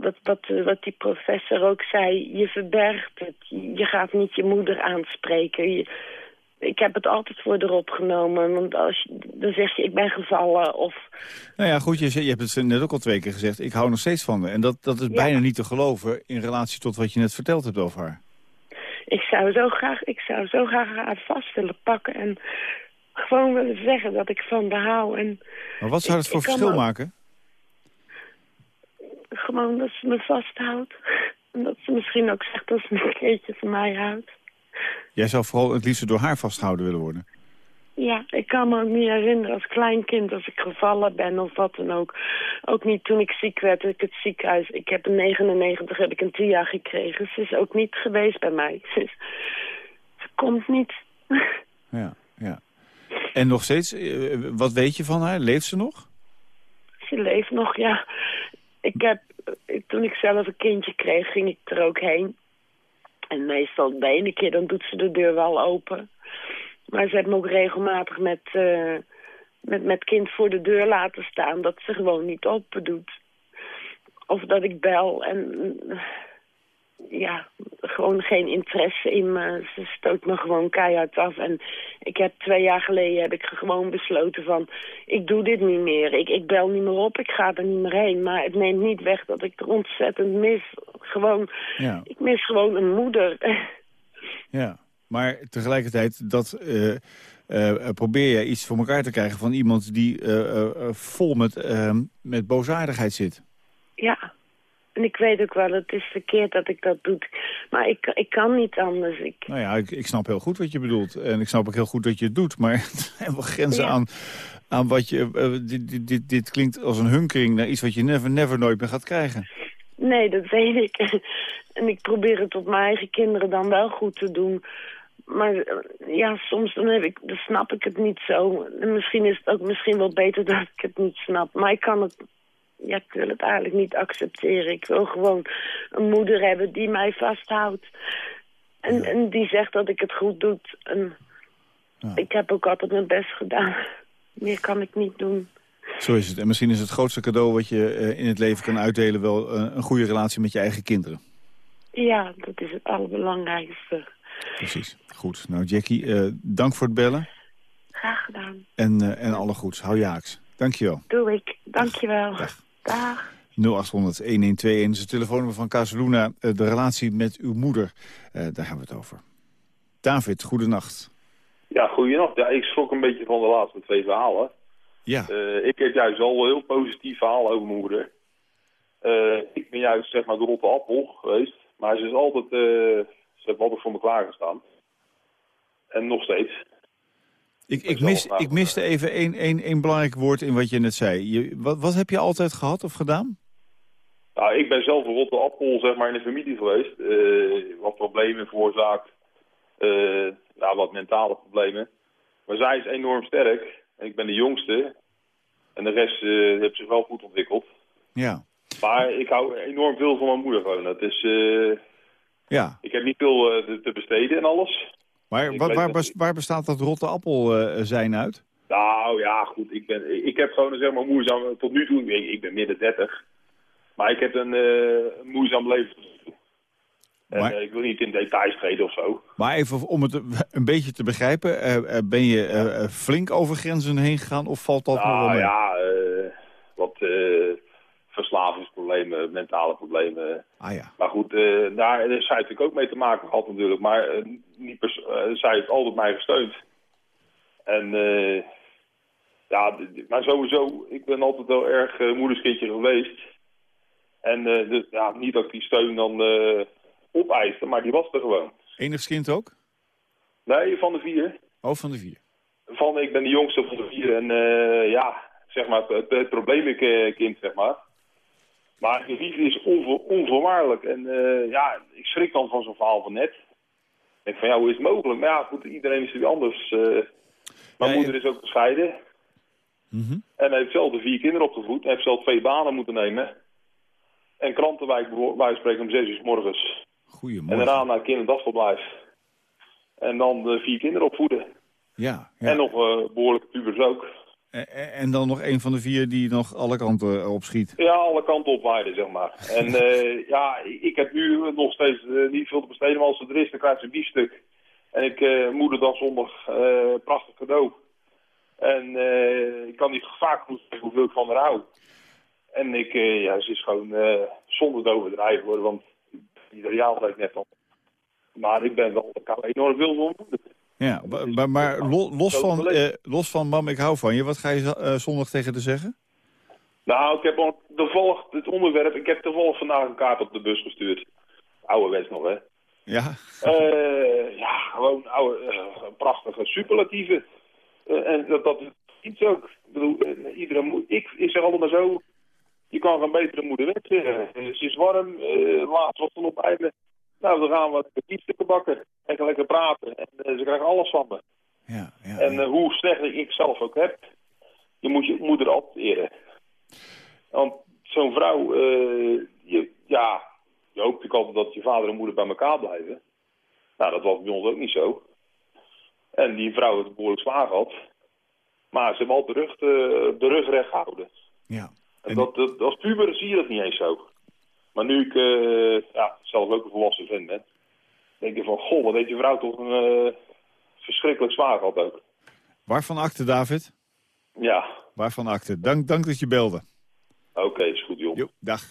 wat, wat, wat die professor ook zei, je verbergt het. Je gaat niet je moeder aanspreken. Je- ik heb het altijd voor erop genomen, want als je, dan zeg je ik ben gevallen of... Nou ja, goed, je, hebt het net ook al twee keer gezegd. Ik hou nog steeds van haar. En dat, dat is Ja. bijna niet te geloven in relatie tot wat je net verteld hebt over haar. Ik zou zo graag, ik zou zo graag haar vast willen pakken en gewoon willen zeggen dat ik van haar hou. En Maar wat zou het voor verschil ook- maken? gewoon dat ze me vasthoudt. En dat ze misschien ook zegt dat ze een keertje van mij houdt. Jij zou vooral het liefst door haar vastgehouden willen worden. Ja, ik kan me ook niet herinneren als klein kind als ik gevallen ben of wat dan ook. Ook niet toen ik ziek werd, ik het ziekenhuis. Ik heb in 99 heb ik een TIA gekregen. Ze is ook niet geweest bij mij. Ze, is, (laughs) ze komt niet. (laughs) Ja, ja. En nog steeds, eh, wat weet je van haar? Leeft ze nog? Ze leeft nog, ja. Ik heb, eh, toen ik zelf een kindje kreeg, ging ik er ook heen. En meestal de ene keer dan doet ze de deur wel open. Maar ze heeft me ook regelmatig met, eh, met, met kind voor de deur laten staan. Dat ze gewoon niet open doet. Of dat ik bel en ja, gewoon geen interesse in me. Ze stoot me gewoon keihard af. En ik heb twee jaar geleden heb ik gewoon besloten van... ik doe dit niet meer. Ik, ik bel niet meer op, ik ga er niet meer heen. Maar het neemt niet weg dat ik er ontzettend mis. Gewoon, Ja, ik mis gewoon een moeder. (laughs) ja. Maar tegelijkertijd, dat, eh, eh, probeer je iets voor elkaar te krijgen van iemand die eh, vol met, met boosaardigheid zit. ja, En ik weet ook wel, het is verkeerd dat ik dat doe. Maar ik, ik kan niet anders. Ik... Nou ja, ik, ik snap heel goed wat je bedoelt. En ik snap ook heel goed dat je het doet. Maar (laughs) er zijn wel grenzen Ja. aan, aan wat je... eh, dit, dit, dit, dit klinkt als een hunkering naar iets wat je never, never nooit meer gaat krijgen. Nee, dat weet ik. (laughs) En ik probeer het op mijn eigen kinderen dan wel goed te doen. Maar eh, ja, soms dan, heb ik, dan snap ik het niet zo. En misschien is het ook misschien wel beter dat ik het niet snap. Maar ik kan het... Ja, ik wil het eigenlijk niet accepteren. Ik wil gewoon een moeder hebben die mij vasthoudt. En, en die zegt dat ik het goed doe. En Ja. ik heb ook altijd mijn best gedaan. (laughs) Meer kan ik niet doen. Zo is het. En misschien is het grootste cadeau wat je eh, in het leven kan uitdelen... wel eh, een goede relatie met je eigen kinderen. Ja, dat is het allerbelangrijkste. Precies. Goed. Nou, Jackie, eh, dank voor het bellen. Graag gedaan. En, en alle goeds. Hou jaaks. Dankjewel. Doe ik. Dankjewel. Dag. Dag. 0800-1121 is het telefoonnummer van Casaluna. Eh, de relatie met uw moeder, eh, daar hebben we het over. David, goedenacht. Ja, goeienacht. Ja, ik schrok een beetje van de laatste twee verhalen. Ja, Eh, ik heb juist al een heel positief verhaal over mijn moeder. Eh, ik ben juist zeg maar de rotte appel geweest. Maar ze is altijd, eh, ze heeft altijd voor me klaargestaan. En nog steeds. Ik, dat ik, mis, ik miste even één, één, één belangrijk woord in wat je net zei. Je, wat, wat heb je altijd gehad of gedaan? Nou, ik ben zelf een rotte appel zeg maar in de familie geweest. Eh, wat problemen veroorzaakt. Eh, ja, wat mentale problemen. Maar zij is enorm sterk. En ik ben de jongste. En de rest eh, heeft zich wel goed ontwikkeld. Ja, Maar ik hou enorm veel van mijn moeder gewoon. Het is, ja. ik heb niet veel te besteden en alles. Maar waar, dat- bes- waar bestaat dat rotte appel eh, zijn uit? Nou ja, goed. Ik, ben, ik heb gewoon zeg maar moeizaam tot nu toe. Ik, ik ben midden 30. Maar ik heb een eh, een moeizaam leven. En eh, ik wil niet in details treden of zo. Maar even om het een beetje te begrijpen. eh, eh, ben je eh, eh, flink over grenzen heen gegaan of valt dat nog wel Nou mee? ja, eh, wat eh, verslavingsproblemen, mentale problemen. Ah ja. Maar goed, eh, daar heeft zij natuurlijk ook mee te maken gehad natuurlijk. Maar pers- eh, zij heeft altijd mij gesteund. En eh, ja, maar sowieso, ik ben altijd wel erg eh, moederskindje geweest. En dus, ja, niet dat ik die steun dan opeiste, maar die was er gewoon. Enigskind ook? Nee, van de vier. Oh, van de vier. Van, ik ben de jongste van de vier en ja, zeg maar, het, het probleemkind, zeg maar. Maar die liefde is onvo- onvoorwaardelijk. En ja, ik schrik dan van zo'n verhaal van net. Ik denk van, ja, hoe is het mogelijk? Maar ja, goed, iedereen is weer anders. eh. mijn Ja, moeder is ook gescheiden. Mhm. En heeft zelf de vier kinderen opgevoed. En heeft zelf twee banen moeten nemen. En krantenwijk bij spreken om zes uur 's morgens. En Goedemorgen. daarna naar kinderdagverblijf. En dan de vier kinderen opvoeden. Ja, ja. En nog eh, behoorlijke pubers ook. En, en dan nog een van de vier die nog alle kanten opschiet. Ja, alle kanten op waaien, zeg maar. (laughs) En eh, ja, ik heb nu nog steeds eh, niet veel te besteden, maar als het er is, dan krijgt ze een biefstuk. En ik, eh moederdag zondag, eh prachtig cadeau. En eh, ik kan niet vaak goed zeggen hoeveel ik van haar hou. En ik, eh, ja, ze is gewoon eh zonder te overdrijven worden, want ieder jaar zei ik net al. Maar ik ben wel, ik hou enorm veel van moeder. Ja, maar, maar, maar lo- los, van, eh, los van mam, ik hou van je, wat ga je eh, zondag tegen te zeggen? Nou, ik heb al toevallig het onderwerp, ik heb toevallig vandaag een kaart op de bus gestuurd. Ouderwets nog, hè. Ja, Eh, ja, gewoon oude, eh, prachtige superlatieven. En dat, dat is iets ook. Ik bedoel, eh, iedere moe- ik, ik zeg altijd maar zo, je kan geen betere moeder wensen. Eh, ze is warm, laatst was er op einde. Nou, dan gaan we biefstukken bakken en lekker praten. En eh, ze krijgen alles van me. ja, ja. En eh, hoe slecht ik zelf ook heb, je moet je moeder altijd eren. Want zo'n vrouw, eh, je, ja, je hoopt natuurlijk altijd dat je vader en moeder bij elkaar blijven. Nou, dat was bij ons ook niet zo. En die vrouw heeft het behoorlijk zwaar gehad. Maar ze hebben altijd de rug, de rug recht gehouden. ja. En En- dat, dat, als puber zie je dat niet eens zo. Maar nu ik eh, ja, zelf ook een volwassen vent ben, denk je van, goh, wat heeft je vrouw toch een eh, verschrikkelijk zwaar gehad ook. Waarvan akte, David? Ja, Waarvan akte? Dank, dank dat je belde. oké, is goed joh. Jo, dag.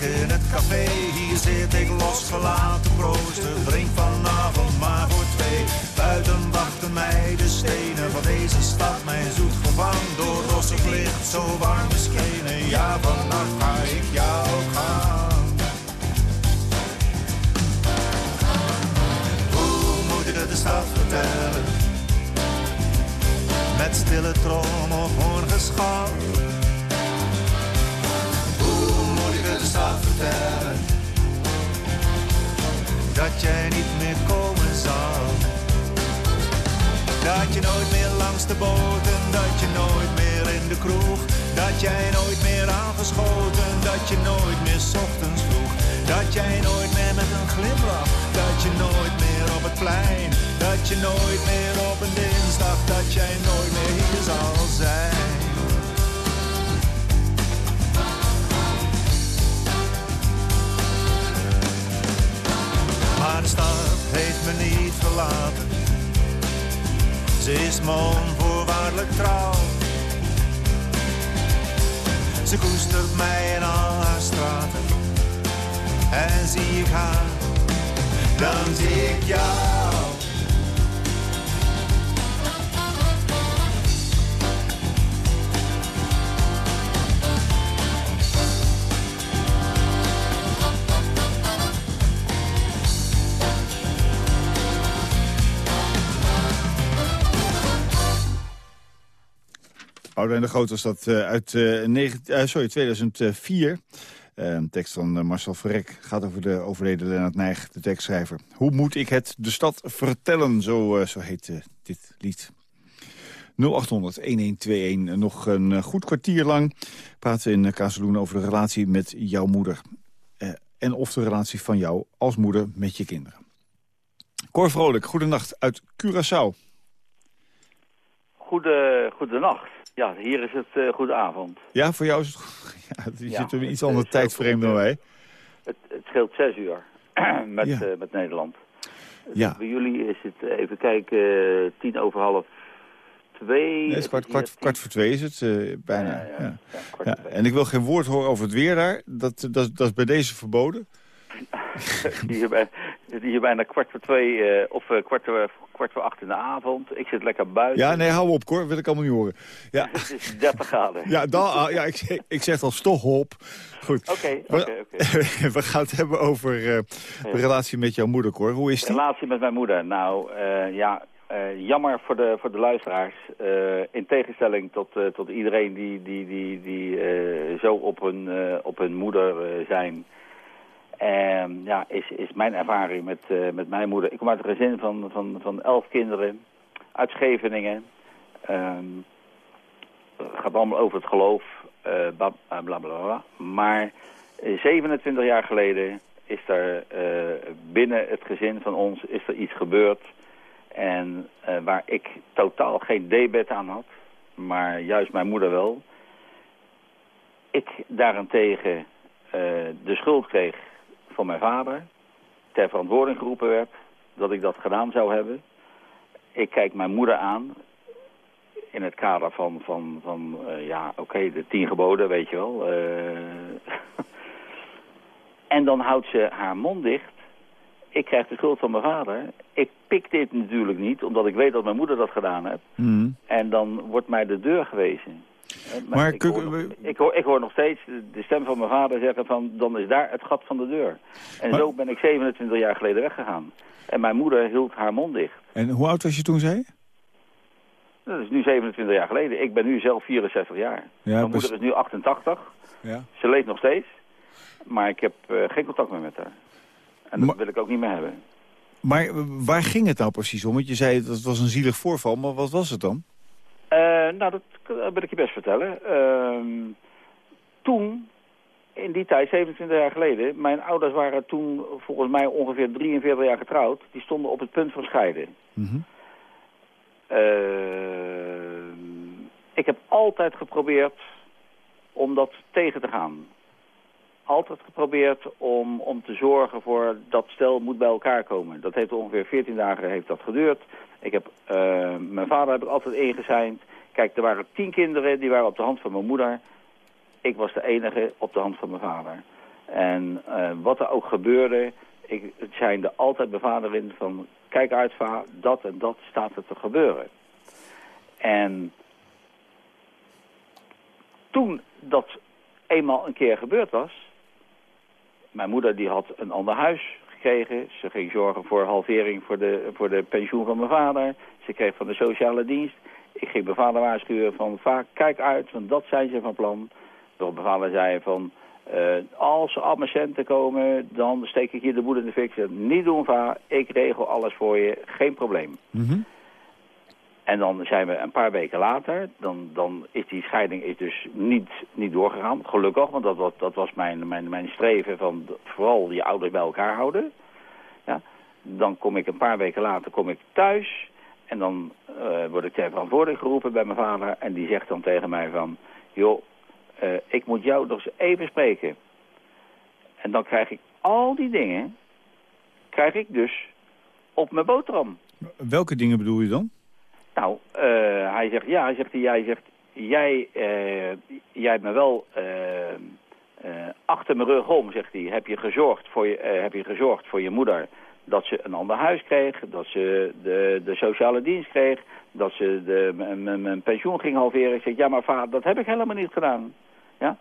In het café. Hier zit ik losgelaten prooster, drink vanavond maar voor twee. Buiten wachten mij de stenen van deze stad, mijn zoet vervang door rossig licht, zo warm beschenen. Ja, vannacht ga ik jou gaan. Hoe moet ik de stad vertellen? Met stille trom of hoorngeschal. Dat jij niet meer komen zal. Dat je nooit meer langs de boten, dat je nooit meer in de kroeg. Dat jij nooit meer aangeschoten, dat je nooit meer ochtends vroeg. Dat jij nooit meer met een glimlach, dat je nooit meer op het plein. Dat je nooit meer op een dinsdag, dat jij nooit meer hier zal zijn. De stad heeft me niet verlaten. Ze is me onvoorwaardelijk trouw. Ze koestert mij in al haar straten. En zie ik haar, dan zie ik jou. Oudijn de Groot was dat eh, uit eh, eh, sorry, 2004. Eh, Een tekst van Marcel Verrek gaat over de overleden Lennart Nijg, de tekstschrijver. Hoe moet ik het de stad vertellen, zo, zo heet dit lied. 0800-1121, nog een goed kwartier lang praten we in Kazeloen over de relatie met jouw moeder. En of de relatie van jou als moeder met je kinderen. Cor Vrolijk, goedenacht uit Curaçao. Goede, goedenacht. Ja, hier is het uh, goede avond. Ja, voor jou is het goed. (laughs) Ja, je Ja, zit in iets eh, andere is tijdframe dan wij. Het, het scheelt zes uur (clears throat) met, Ja. eh, met Nederland. Ja. Bij jullie is het, eh, even kijken, eh, tien over half twee. Nee, het is kwart, kwart, kwart voor twee is het, eh, bijna. Ja. En ik wil geen woord horen over het weer daar. Dat, dat, dat is bij deze verboden. (laughs) hier, bij, hier bijna kwart voor twee, eh, of eh, kwart, voor, kwart voor acht in de avond. Ik zit lekker buiten. Ja, nee, hou op, Cor. Wil ik allemaal niet horen. Ja, (laughs) Het is 30 graden. ja, dan, ah, ja ik, zeg- ik zeg al toch op. Goed. Oké, We- oké, oké. (laughs) We gaan het hebben over eh, de relatie met jouw moeder, Cor. Hoe is die? Relatie met mijn moeder. Nou, ja, jammer voor de, voor de luisteraars. In tegenstelling tot, tot iedereen die, die, die, die zo op hun, op hun moeder zijn. En ja, is, is mijn ervaring met, eh, met mijn moeder. Ik kom uit een gezin van, van, van elf kinderen. Uit Scheveningen. Ehm, het gaat allemaal over het geloof. eh, bla, bla. Maar eh, 27 jaar geleden is er binnen het gezin van ons is er iets gebeurd. En waar ik totaal geen debet aan had, maar juist mijn moeder wel. Ik daarentegen de schuld kreeg van mijn vader, ter verantwoording geroepen werd dat ik dat gedaan zou hebben. Ik kijk mijn moeder aan in het kader van, van, van eh, ja, oké, de tien geboden, weet je wel. Eh. (laughs) en dan houdt ze haar mond dicht. Ik krijg de schuld van mijn vader. Ik pik dit natuurlijk niet, omdat ik weet dat mijn moeder dat gedaan heeft. Hmm. En dan wordt mij de deur gewezen. Eh, Maar ik, hoor nog, ik, hoor, ik hoor nog steeds de, stem van mijn vader zeggen van... dan is daar het gat van de deur. En Maar- zo ben ik 27 jaar geleden weggegaan. En mijn moeder hield haar mond dicht. En hoe oud was je toen, zei je? Dat is nu 27 jaar geleden. Ik ben nu zelf 64 jaar. Ja, mijn moeder is nu 88. Ja. Ze leeft nog steeds. Maar ik heb eh, geen contact meer met haar. En dat Maar- wil ik ook niet meer hebben. Maar eh, waar ging het nou precies om? Want je zei dat het was een zielig voorval, maar wat was het dan? Eh, nou, dat wil ik je best vertellen. Ehm, toen, in die tijd, 27 jaar geleden... mijn ouders waren toen volgens mij ongeveer 43 jaar getrouwd. Die stonden op het punt van scheiden. Mhm. Eh, ik heb altijd geprobeerd om dat tegen te gaan. Altijd geprobeerd om, om te zorgen voor dat stel moet bij elkaar komen. Dat heeft ongeveer 14 dagen heeft dat geduurd. Ik heb, eh, mijn vader heb ik altijd ingezeind. Kijk, er waren tien kinderen, die waren op de hand van mijn moeder. Ik was de enige op de hand van mijn vader. En eh, wat er ook gebeurde, ik zijn er altijd mijn vader in van... Kijk uit, va, dat en dat staat er te gebeuren. En toen dat eenmaal een keer gebeurd was... Mijn moeder die had een ander huis gekregen. Ze ging zorgen voor halvering voor de, voor de pensioen van mijn vader. Ze kreeg van de sociale dienst. Ik ging mijn vader waarschuwen van vaak kijk uit, want dat zijn ze van plan. Waarop mijn vader zei van eh, als er allemaal centen komen, dan steek ik hier de boel in de fik. Niet doen va, ik regel alles voor je, geen probleem. Mhm. En dan zijn we een paar weken later, dan, dan is die scheiding is dus niet, niet doorgegaan. Gelukkig, want dat was, dat was mijn, mijn, mijn streven van vooral die ouders bij elkaar houden. Ja. Dan kom ik een paar weken later kom ik thuis en dan eh, word ik ter verantwoording geroepen bij mijn vader. En die zegt dan tegen mij van, joh, eh, ik moet jou nog eens even spreken. En dan krijg ik al die dingen, krijg ik dus op mijn boterham. Welke dingen bedoel je dan? Nou, eh, hij zegt, ja, hij zegt, jij zegt, jij, eh, jij hebt me wel eh, achter mijn rug om, zegt hij, heb je gezorgd voor je, heb je gezorgd voor je moeder dat ze een ander huis kreeg, dat ze de, de sociale dienst kreeg, dat ze de, mijn- pensioen ging halveren. Ik zeg, ja, maar vader, dat heb ik helemaal niet gedaan. Ja?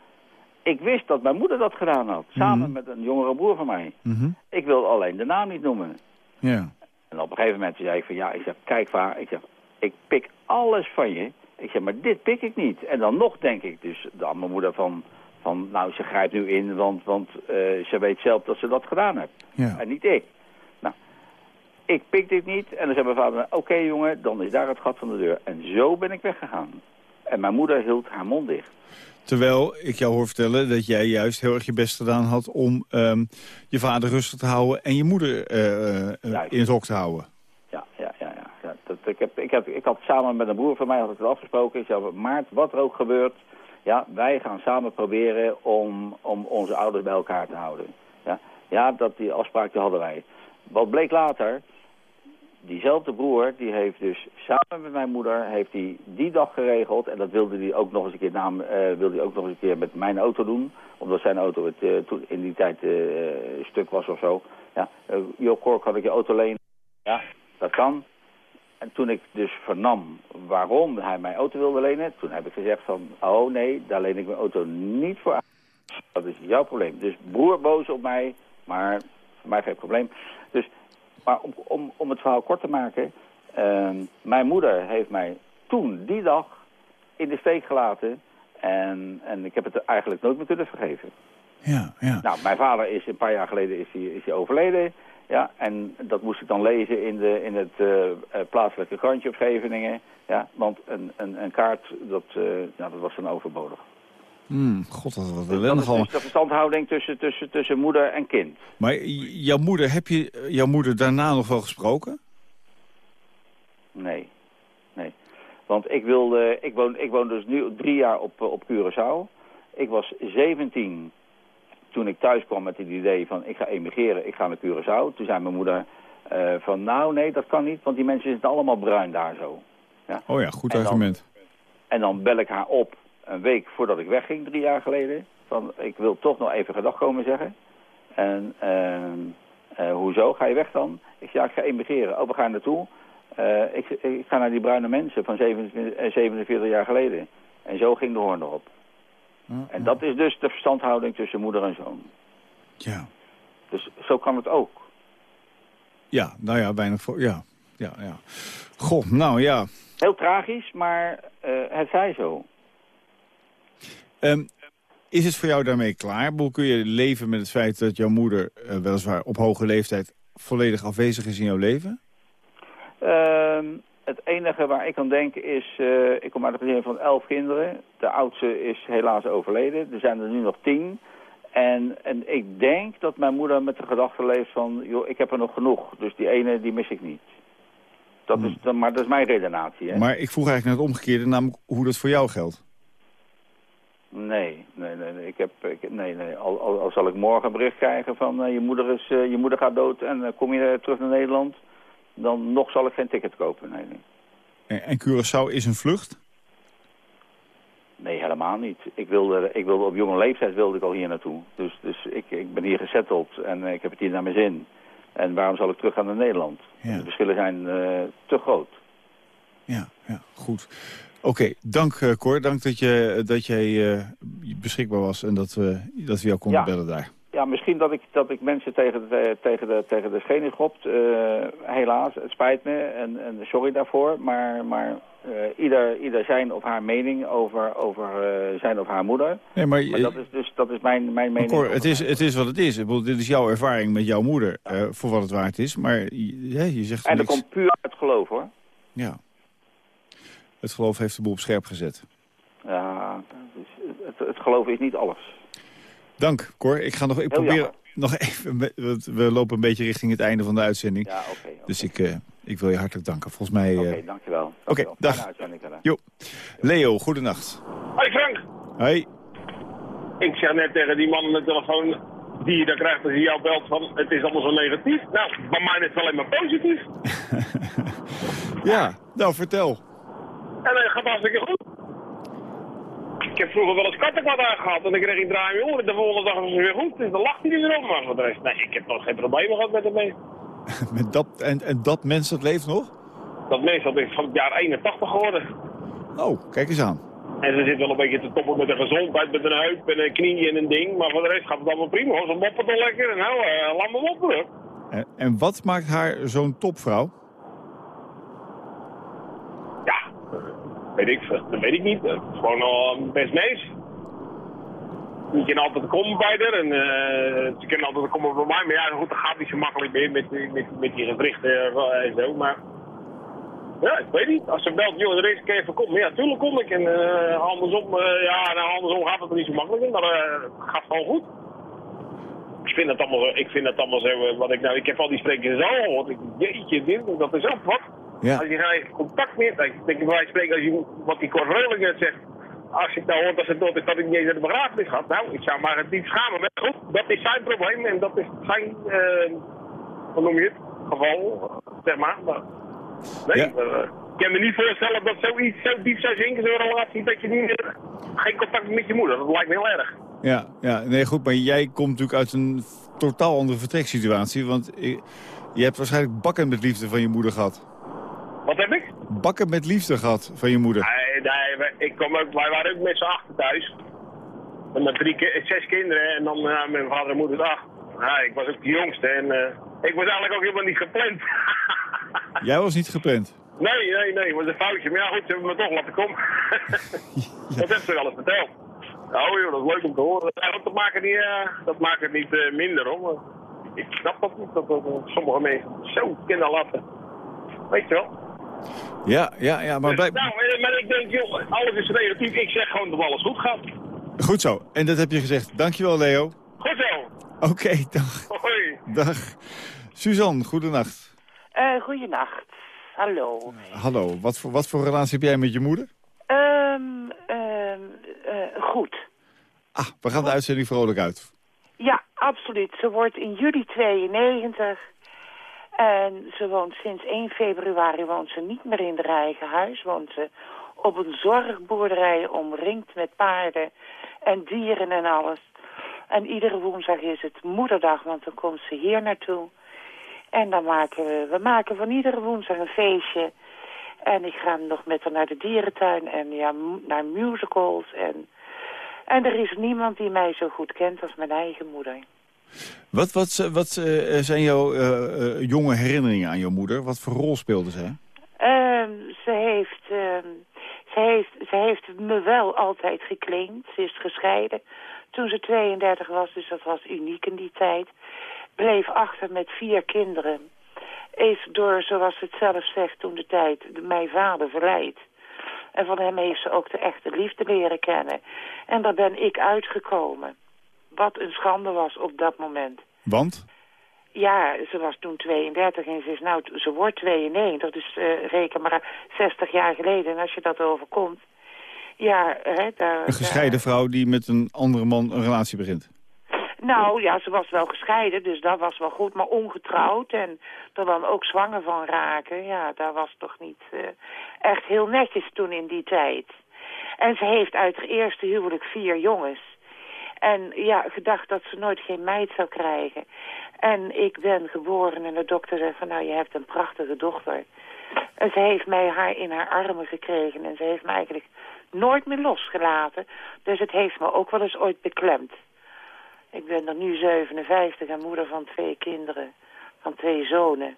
Ik wist dat mijn moeder dat gedaan had, samen Mhm. met een jongere broer van mij. Mhm. Ik wil alleen de naam niet noemen. Ja. En op een gegeven moment zei ik van ja, ik zeg, kijk vaar, ik zeg, ik pik alles van je. Ik zeg, maar dit pik ik niet. En dan nog denk ik dus aan mijn moeder van, van nou, ze grijpt nu in, want, want eh, ze weet zelf dat ze dat gedaan heeft. Ja. En niet ik. Nou, ik pik dit niet. En dan zei mijn vader, oké jongen, dan is daar het gat van de deur. En zo ben ik weggegaan. En mijn moeder hield haar mond dicht. Terwijl ik jou hoor vertellen dat jij juist heel erg je best gedaan had... om ehm, je vader rustig te houden en je moeder eh, eh, in het hok te houden. Ja, ja, ja. ja. ja dat, ik, ik, had samen met een broer van mij had het afgesproken. Ik zei, Maart, wat er ook gebeurt, ja, wij gaan samen proberen om, om onze ouders bij elkaar te houden. Ja, ja dat, die afspraak die hadden wij. Wat bleek later, diezelfde broer, die heeft dus samen met mijn moeder, heeft hij die dag geregeld. En dat wilde hij ook nog eens een keer, naam, eh, wilde ook nog eens een keer met mijn auto doen. Omdat zijn auto het, eh, toen in die tijd eh, stuk was of zo. Ja, uh, joh, kan ik je auto lenen? Ja, dat kan. En toen ik dus vernam waarom hij mijn auto wilde lenen, toen heb ik gezegd van, oh nee, daar leen ik mijn auto niet voor aan. Dat is jouw probleem. Dus broer boos op mij, maar voor mij geen probleem. Dus, maar om, om, om het verhaal kort te maken, ehm, mijn moeder heeft mij toen, die dag, in de steek gelaten. En, en ik heb het eigenlijk nooit meer kunnen vergeven. Ja, ja. Nou, mijn vader is een paar jaar geleden is hij, is hij overleden. Ja, en dat moest ik dan lezen in, de, in het eh, eh, plaatselijke krantje op Scheveningen. Ja, want een, een, een kaart, dat, eh, nou, dat was dan overbodig. Hmm, God, wat, wat Dus dat ellendig allemaal. dus de verstandhouding tussen, tussen, tussen moeder en kind. Maar jouw moeder, heb je jouw moeder daarna nog wel gesproken? Nee, nee. Want ik wilde, ik woon, ik woon dus nu drie jaar op, op Curaçao. Ik was 17 toen ik thuis kwam met het idee van ik ga emigreren, ik ga naar Curaçao. Toen zei mijn moeder, eh, van nou nee, dat kan niet, want die mensen zitten allemaal bruin daar zo. Ja. Oh ja, goed En dan- argument. En dan bel ik haar op een week voordat ik wegging, drie jaar geleden. Van, ik wil toch nog even gedag komen zeggen. En ehm, eh, hoezo, ga je weg dan? Ik zeg, ja, ik ga emigreren. Oh, we gaan naartoe. Eh, ik, ik ga naar die bruine mensen van 27, eh, 47 jaar geleden. En zo ging de hoorn erop. En dat is dus de verstandhouding tussen moeder en zoon. Ja. Dus zo kan het ook. Ja, nou ja, weinig voor. Ja, ja, ja. Goh, nou ja. Heel tragisch, maar eh, het zij zo. Ehm, is het voor jou daarmee klaar? Hoe kun je leven met het feit dat jouw moeder, eh, weliswaar op hoge leeftijd, volledig afwezig is in jouw leven? Ehm, het enige waar ik aan denk is, eh, ik kom uit een gezin van elf kinderen. De oudste is helaas overleden. Er zijn er nu nog tien. En, en ik denk dat mijn moeder met de gedachte leeft van, joh, ik heb er nog genoeg. Dus die ene, die mis ik niet. Dat is, dan- maar dat is mijn redenatie, hè? Maar ik vroeg eigenlijk naar het omgekeerde, namelijk hoe dat voor jou geldt. Nee, nee, nee, nee. Ik heb, ik, nee, nee. Al, al, al zal ik morgen een bericht krijgen van eh, je, moeder is, eh, je moeder gaat dood en eh, kom je terug naar Nederland, dan nog zal ik geen ticket kopen. Nee, nee. En, en Curaçao is een vlucht? Nee, helemaal niet. Ik wilde, ik wilde op jonge leeftijd wilde ik al hier naartoe. Dus, dus ik, ik ben hier gezetteld en ik heb het hier naar mijn zin. En waarom zal ik teruggaan naar Nederland? Ja. De verschillen zijn eh, te groot. Ja, ja, goed. Oké, dank eh, Cor. Dank dat, je, dat jij eh, beschikbaar was en dat we, dat we jou konden Ja. bellen daar. Ja, misschien dat ik, dat ik mensen tegen de, tegen de, tegen de schenen schopt. Eh, helaas, het spijt me en, en sorry daarvoor. Maar, maar eh, ieder, ieder zijn of haar mening over, over eh, zijn of haar moeder. Nee, maar, Maar dat is dus dat is mijn, mijn mening. Cor, het is, het is wat het is. Ik bedoel, dit is jouw ervaring met jouw moeder, voor wat het waard is. Maar je, je zegt En dat niks. komt puur uit geloof, hoor. Ja. Het geloof heeft de boel op scherp gezet. Ja, dus het, het geloof is niet alles. Dank, Cor. Ik ga nog, ik probeer jammer. nog even, want we lopen een beetje richting het einde van de uitzending. Ja, oké. Dus ik, eh, ik wil je hartelijk danken. Volgens mij... Oké, eh, dankjewel. Oké, dag. Jo. Leo, goedenacht. Hoi Frank, Hoi. ik zeg net tegen die man aan de telefoon die je dan krijgt als hij jou belt van het is allemaal zo negatief. Nou, bij mij is het alleen maar positief. (laughs) Ja, nou vertel. En dat gaat hartstikke goed. Ik heb vroeger wel eens kattenkwaad aangehad en dan kreeg ik draai mijn oren. De volgende dag was het weer goed, dus dan lacht hij er om. Maar voor de rest, nee, ik heb nog geen problemen gehad met hem mee. (laughs) Met dat, en, en dat mens, dat leeft nog? Dat mens dat is van het jaar 81 geworden. Oh, kijk eens aan. En ze zit wel een beetje te toppen met de gezondheid, met een heup en een knie en een ding. Maar voor de rest gaat het allemaal prima hoor. Ze moppen toch lekker en nou, eh, laat me moppen hoor. En, en wat maakt haar zo'n topvrouw? Ja, weet ik. Dat weet ik niet. Het is gewoon al een best mens. Je kan altijd komen bij haar en eh, ze kunnen altijd komen bij mij. Maar ja, goed, dat gaat niet zo makkelijk meer met, met, met die gewrichten eh, en zo. Maar ja, ik weet niet. Als ze belt, joh, is een keer even komen. Ja, tuurlijk kom ik. En eh, andersom, eh, ja, nou, andersom gaat het niet zo makkelijk. Maar eh, het gaat gewoon goed. Ik vind het allemaal, ik vind het allemaal zo, eh, wat ik nou, ik heb al die sprekers zo gehoord. Jeetje, dit, dat is ook wat. Ja. Als je geen contact meer hebt, ik bij wijze van spreken, als je, wat die Cor net zegt. Als het nou hoort als het dood is dat ik niet eens naar de begrafenis gaat. Nou, ik zou maar het niet schamen. Maar goed, dat is zijn probleem en dat is zijn, hoe noem je het, geval, zeg maar. maar nee, Ja. eh, ik kan me niet voorstellen dat zoiets zo diep zou zinken, zo'n relatie, dat je niet meer, geen contact met je moeder. Dat lijkt me heel erg. Ja, ja, nee goed, maar jij komt natuurlijk uit een totaal andere vertreksituatie. Want je hebt waarschijnlijk bakken met liefde van je moeder gehad. Wat heb ik? Bakken met liefde gehad van je moeder. Nee, nee wij- ik kom ook, wij waren ook met z'n achter thuis. En met drie, zes kinderen en dan eh, mijn vader en moeder acht. Ja, ik was ook de jongste en eh, ik was eigenlijk ook helemaal niet gepland. (laughs) Jij was niet gepland. nee, nee, nee, het was een foutje. Maar ja goed, ze hebben me toch laten komen. (laughs) Dat heeft ze wel eens verteld. Oh joh, dat is leuk om te horen. Dat maakt het niet, eh, dat maakt het niet minder hoor. Ik snap dat niet, dat, dat, dat sommige mensen zo kunnen laten. Weet je wel. Ja, ja, ja, maar Dus, bij... nou, maar ik denk, joh, alles is relatief. Ik zeg gewoon dat alles goed gaat. Goed zo, en dat heb je gezegd. Dankjewel, Leo. Goed zo. Oké, dag. Hoi. Dag. Suzanne, goedenacht. Eh goedenacht. Hallo. Hallo, wat voor, wat voor relatie heb jij met je moeder? Ehm ehm eh, goed. Ah, we gaan de uitzending vrolijk uit. Ja, absoluut. Ze wordt in juli 92. En ze woont sinds 1 februari woont ze niet meer in haar eigen huis. Woont ze op een zorgboerderij omringd met paarden en dieren en alles. En iedere woensdag is het moederdag, want dan komt ze hier naartoe. En dan maken we, we maken van iedere woensdag een feestje. En ik ga nog met haar naar de dierentuin en ja, naar musicals. En, en er is niemand die mij zo goed kent als mijn eigen moeder. Wat, wat, wat eh, zijn jouw eh, eh, jonge herinneringen aan jouw moeder? Wat voor rol speelde zij? Ehm, ze, heeft, ehm, ze, heeft, ze heeft me wel altijd geclaimd. Ze is gescheiden toen ze 32 was, dus dat was uniek in die tijd. Bleef achter met vier kinderen. Is door, zoals ze het zelf zegt toen de tijd, mijn vader verleid. En van hem heeft ze ook de echte liefde leren kennen. En daar ben ik uitgekomen. Wat een schande was op dat moment. Want? Ja, ze was toen 32 en ze is nou, ze wordt 92, dus eh, reken maar 60 jaar geleden. En als je dat overkomt, ja, hè, daar... Een gescheiden vrouw die met een andere man een relatie begint. Nou ja, ze was wel gescheiden, dus dat was wel goed. Maar ongetrouwd en er dan ook zwanger van raken, ja, dat was toch niet eh, echt heel netjes toen in die tijd. En ze heeft uit haar eerste huwelijk vier jongens. En ja, gedacht dat ze nooit geen meid zou krijgen. En ik ben geboren en de dokter zei van nou, je hebt een prachtige dochter. En ze heeft mij haar in haar armen gekregen en ze heeft me eigenlijk nooit meer losgelaten. Dus het heeft me ook wel eens ooit beklemd. Ik ben dan nu 57 en moeder van twee kinderen, van twee zonen.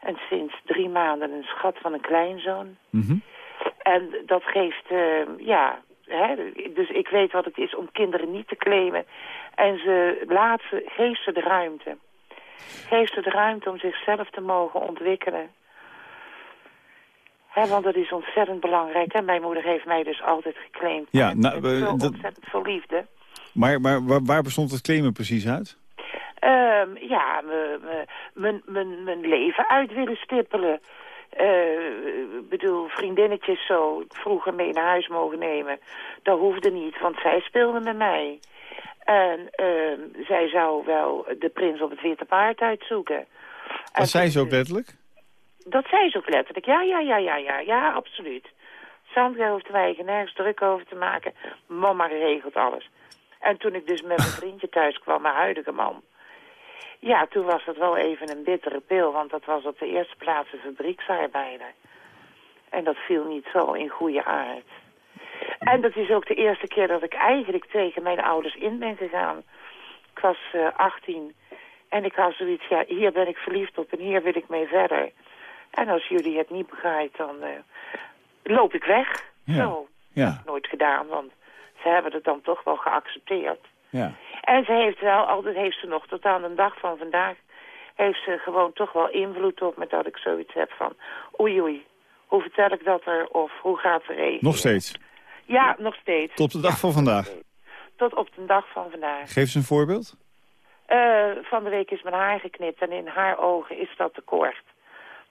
En sinds drie maanden een schat van een kleinzoon. En dat geeft, eh, ja, hè, dus ik weet wat het is om kinderen niet te claimen. En ze laat ze, geeft ze de ruimte. Geeft ze de ruimte om zichzelf te mogen ontwikkelen. Hè, want dat is ontzettend belangrijk. En mijn moeder heeft mij dus altijd geclaimd. Ja, nou, eh, dat- ontzettend veel liefde. Maar, maar waar, waar bestond het claimen precies uit? Ehm, ja, mijn leven uit willen stippelen. Eh, Ik bedoel, vriendinnetjes zo vroeger mee naar huis mogen nemen. Dat hoefde niet, want zij speelde met mij. En ehm, zij zou wel de prins op het witte paard uitzoeken. Dat zei ze ook letterlijk? Dat zei ze ook letterlijk. Ja, ja, ja, ja, ja, ja, absoluut. Sandra hoeft wij nergens druk over te maken. Mama regelt alles. En toen ik dus met mijn (laughs) vriendje thuis kwam, mijn huidige man... Ja, toen was het wel even een bittere pil, want dat was op de eerste plaats een fabrieksarbeider. En dat viel niet zo in goede aard. En dat is ook de eerste keer dat ik eigenlijk tegen mijn ouders in ben gegaan. Ik was eh 18 en ik had zoiets, ja, hier ben ik verliefd op en hier wil ik mee verder. En als jullie het niet begrijpen, dan eh, loop ik weg. Ja. Zo, Ja, nooit gedaan, want ze hebben het dan toch wel geaccepteerd. ja. En ze heeft wel, altijd heeft ze nog tot aan de dag van vandaag, heeft ze gewoon toch wel invloed op me dat ik zoiets heb van, oei oei, hoe vertel ik dat er of hoe gaat ze reageren? Nog steeds. Ja, nog steeds. Tot de dag van vandaag. Tot op de dag van vandaag. Geef eens een voorbeeld. Eh, van de week is mijn haar geknipt en in haar ogen is dat tekort.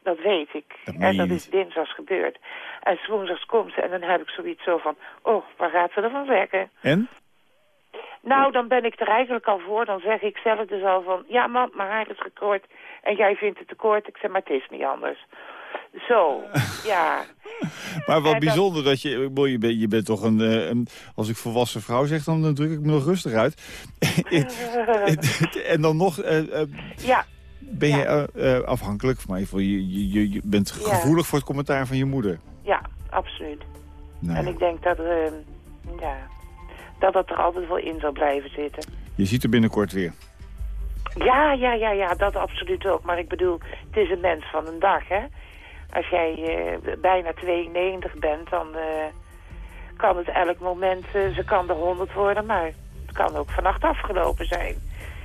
Dat weet ik. en dat niet. is dinsdags gebeurd. En woensdags komt ze en dan heb ik zoiets zo van... Oh, waar gaat ze ervan zeggen? En? Nou, dan ben ik er eigenlijk al voor. Dan zeg ik zelf dus al van... Ja, man, mijn haar is gekort. En jij vindt het tekort. Ik zeg, maar het is niet anders. Zo, (laughs) ja. Maar wat En bijzonder dat je... Je bent, je bent toch een, eh, een... Als ik volwassen vrouw zeg, dan, druk ik me nog rustig uit. (laughs) (laughs) en dan nog... eh, eh, Ja, ben je afhankelijk van mij? Je, je, je, je bent Ja. gevoelig voor het commentaar van je moeder. ja, absoluut. Nou, En ik denk dat, ja, dat dat er altijd wel in zal blijven zitten. Je ziet er binnenkort weer. Ja, ja, ja, ja, dat absoluut ook. Maar ik bedoel, het is een mens van een dag, hè. Als jij eh, bijna 92 bent, dan eh, kan het elk moment... eh, ze kan er 100 worden, maar het kan ook vannacht afgelopen zijn.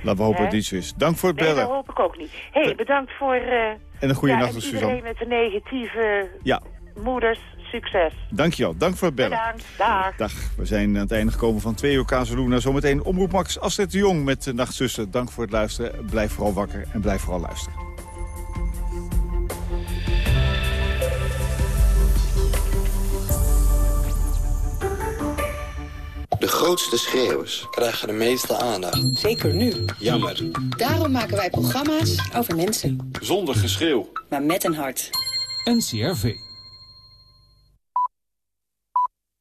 Laten we hopen dat het niet zo is. Dank voor het Nee, dat bellen. hoop ik ook niet. Hé, hey, bedankt voor... En een goede ja, nacht, Suzanne. iedereen met de negatieve Ja, moeders, succes. dankjewel. Dank voor het bellen. Bedankt, dag. Dag, we zijn aan het einde gekomen van 2 uur Kazeluna. Zometeen Omroep Max Astrid de Jong met de Nachtzussen. Dank voor het luisteren. Blijf vooral wakker en blijf vooral luisteren. De grootste schreeuwers krijgen de meeste aandacht. Zeker nu. Jammer. Daarom maken wij programma's over mensen. Zonder geschreeuw. Maar met een hart. NCRV.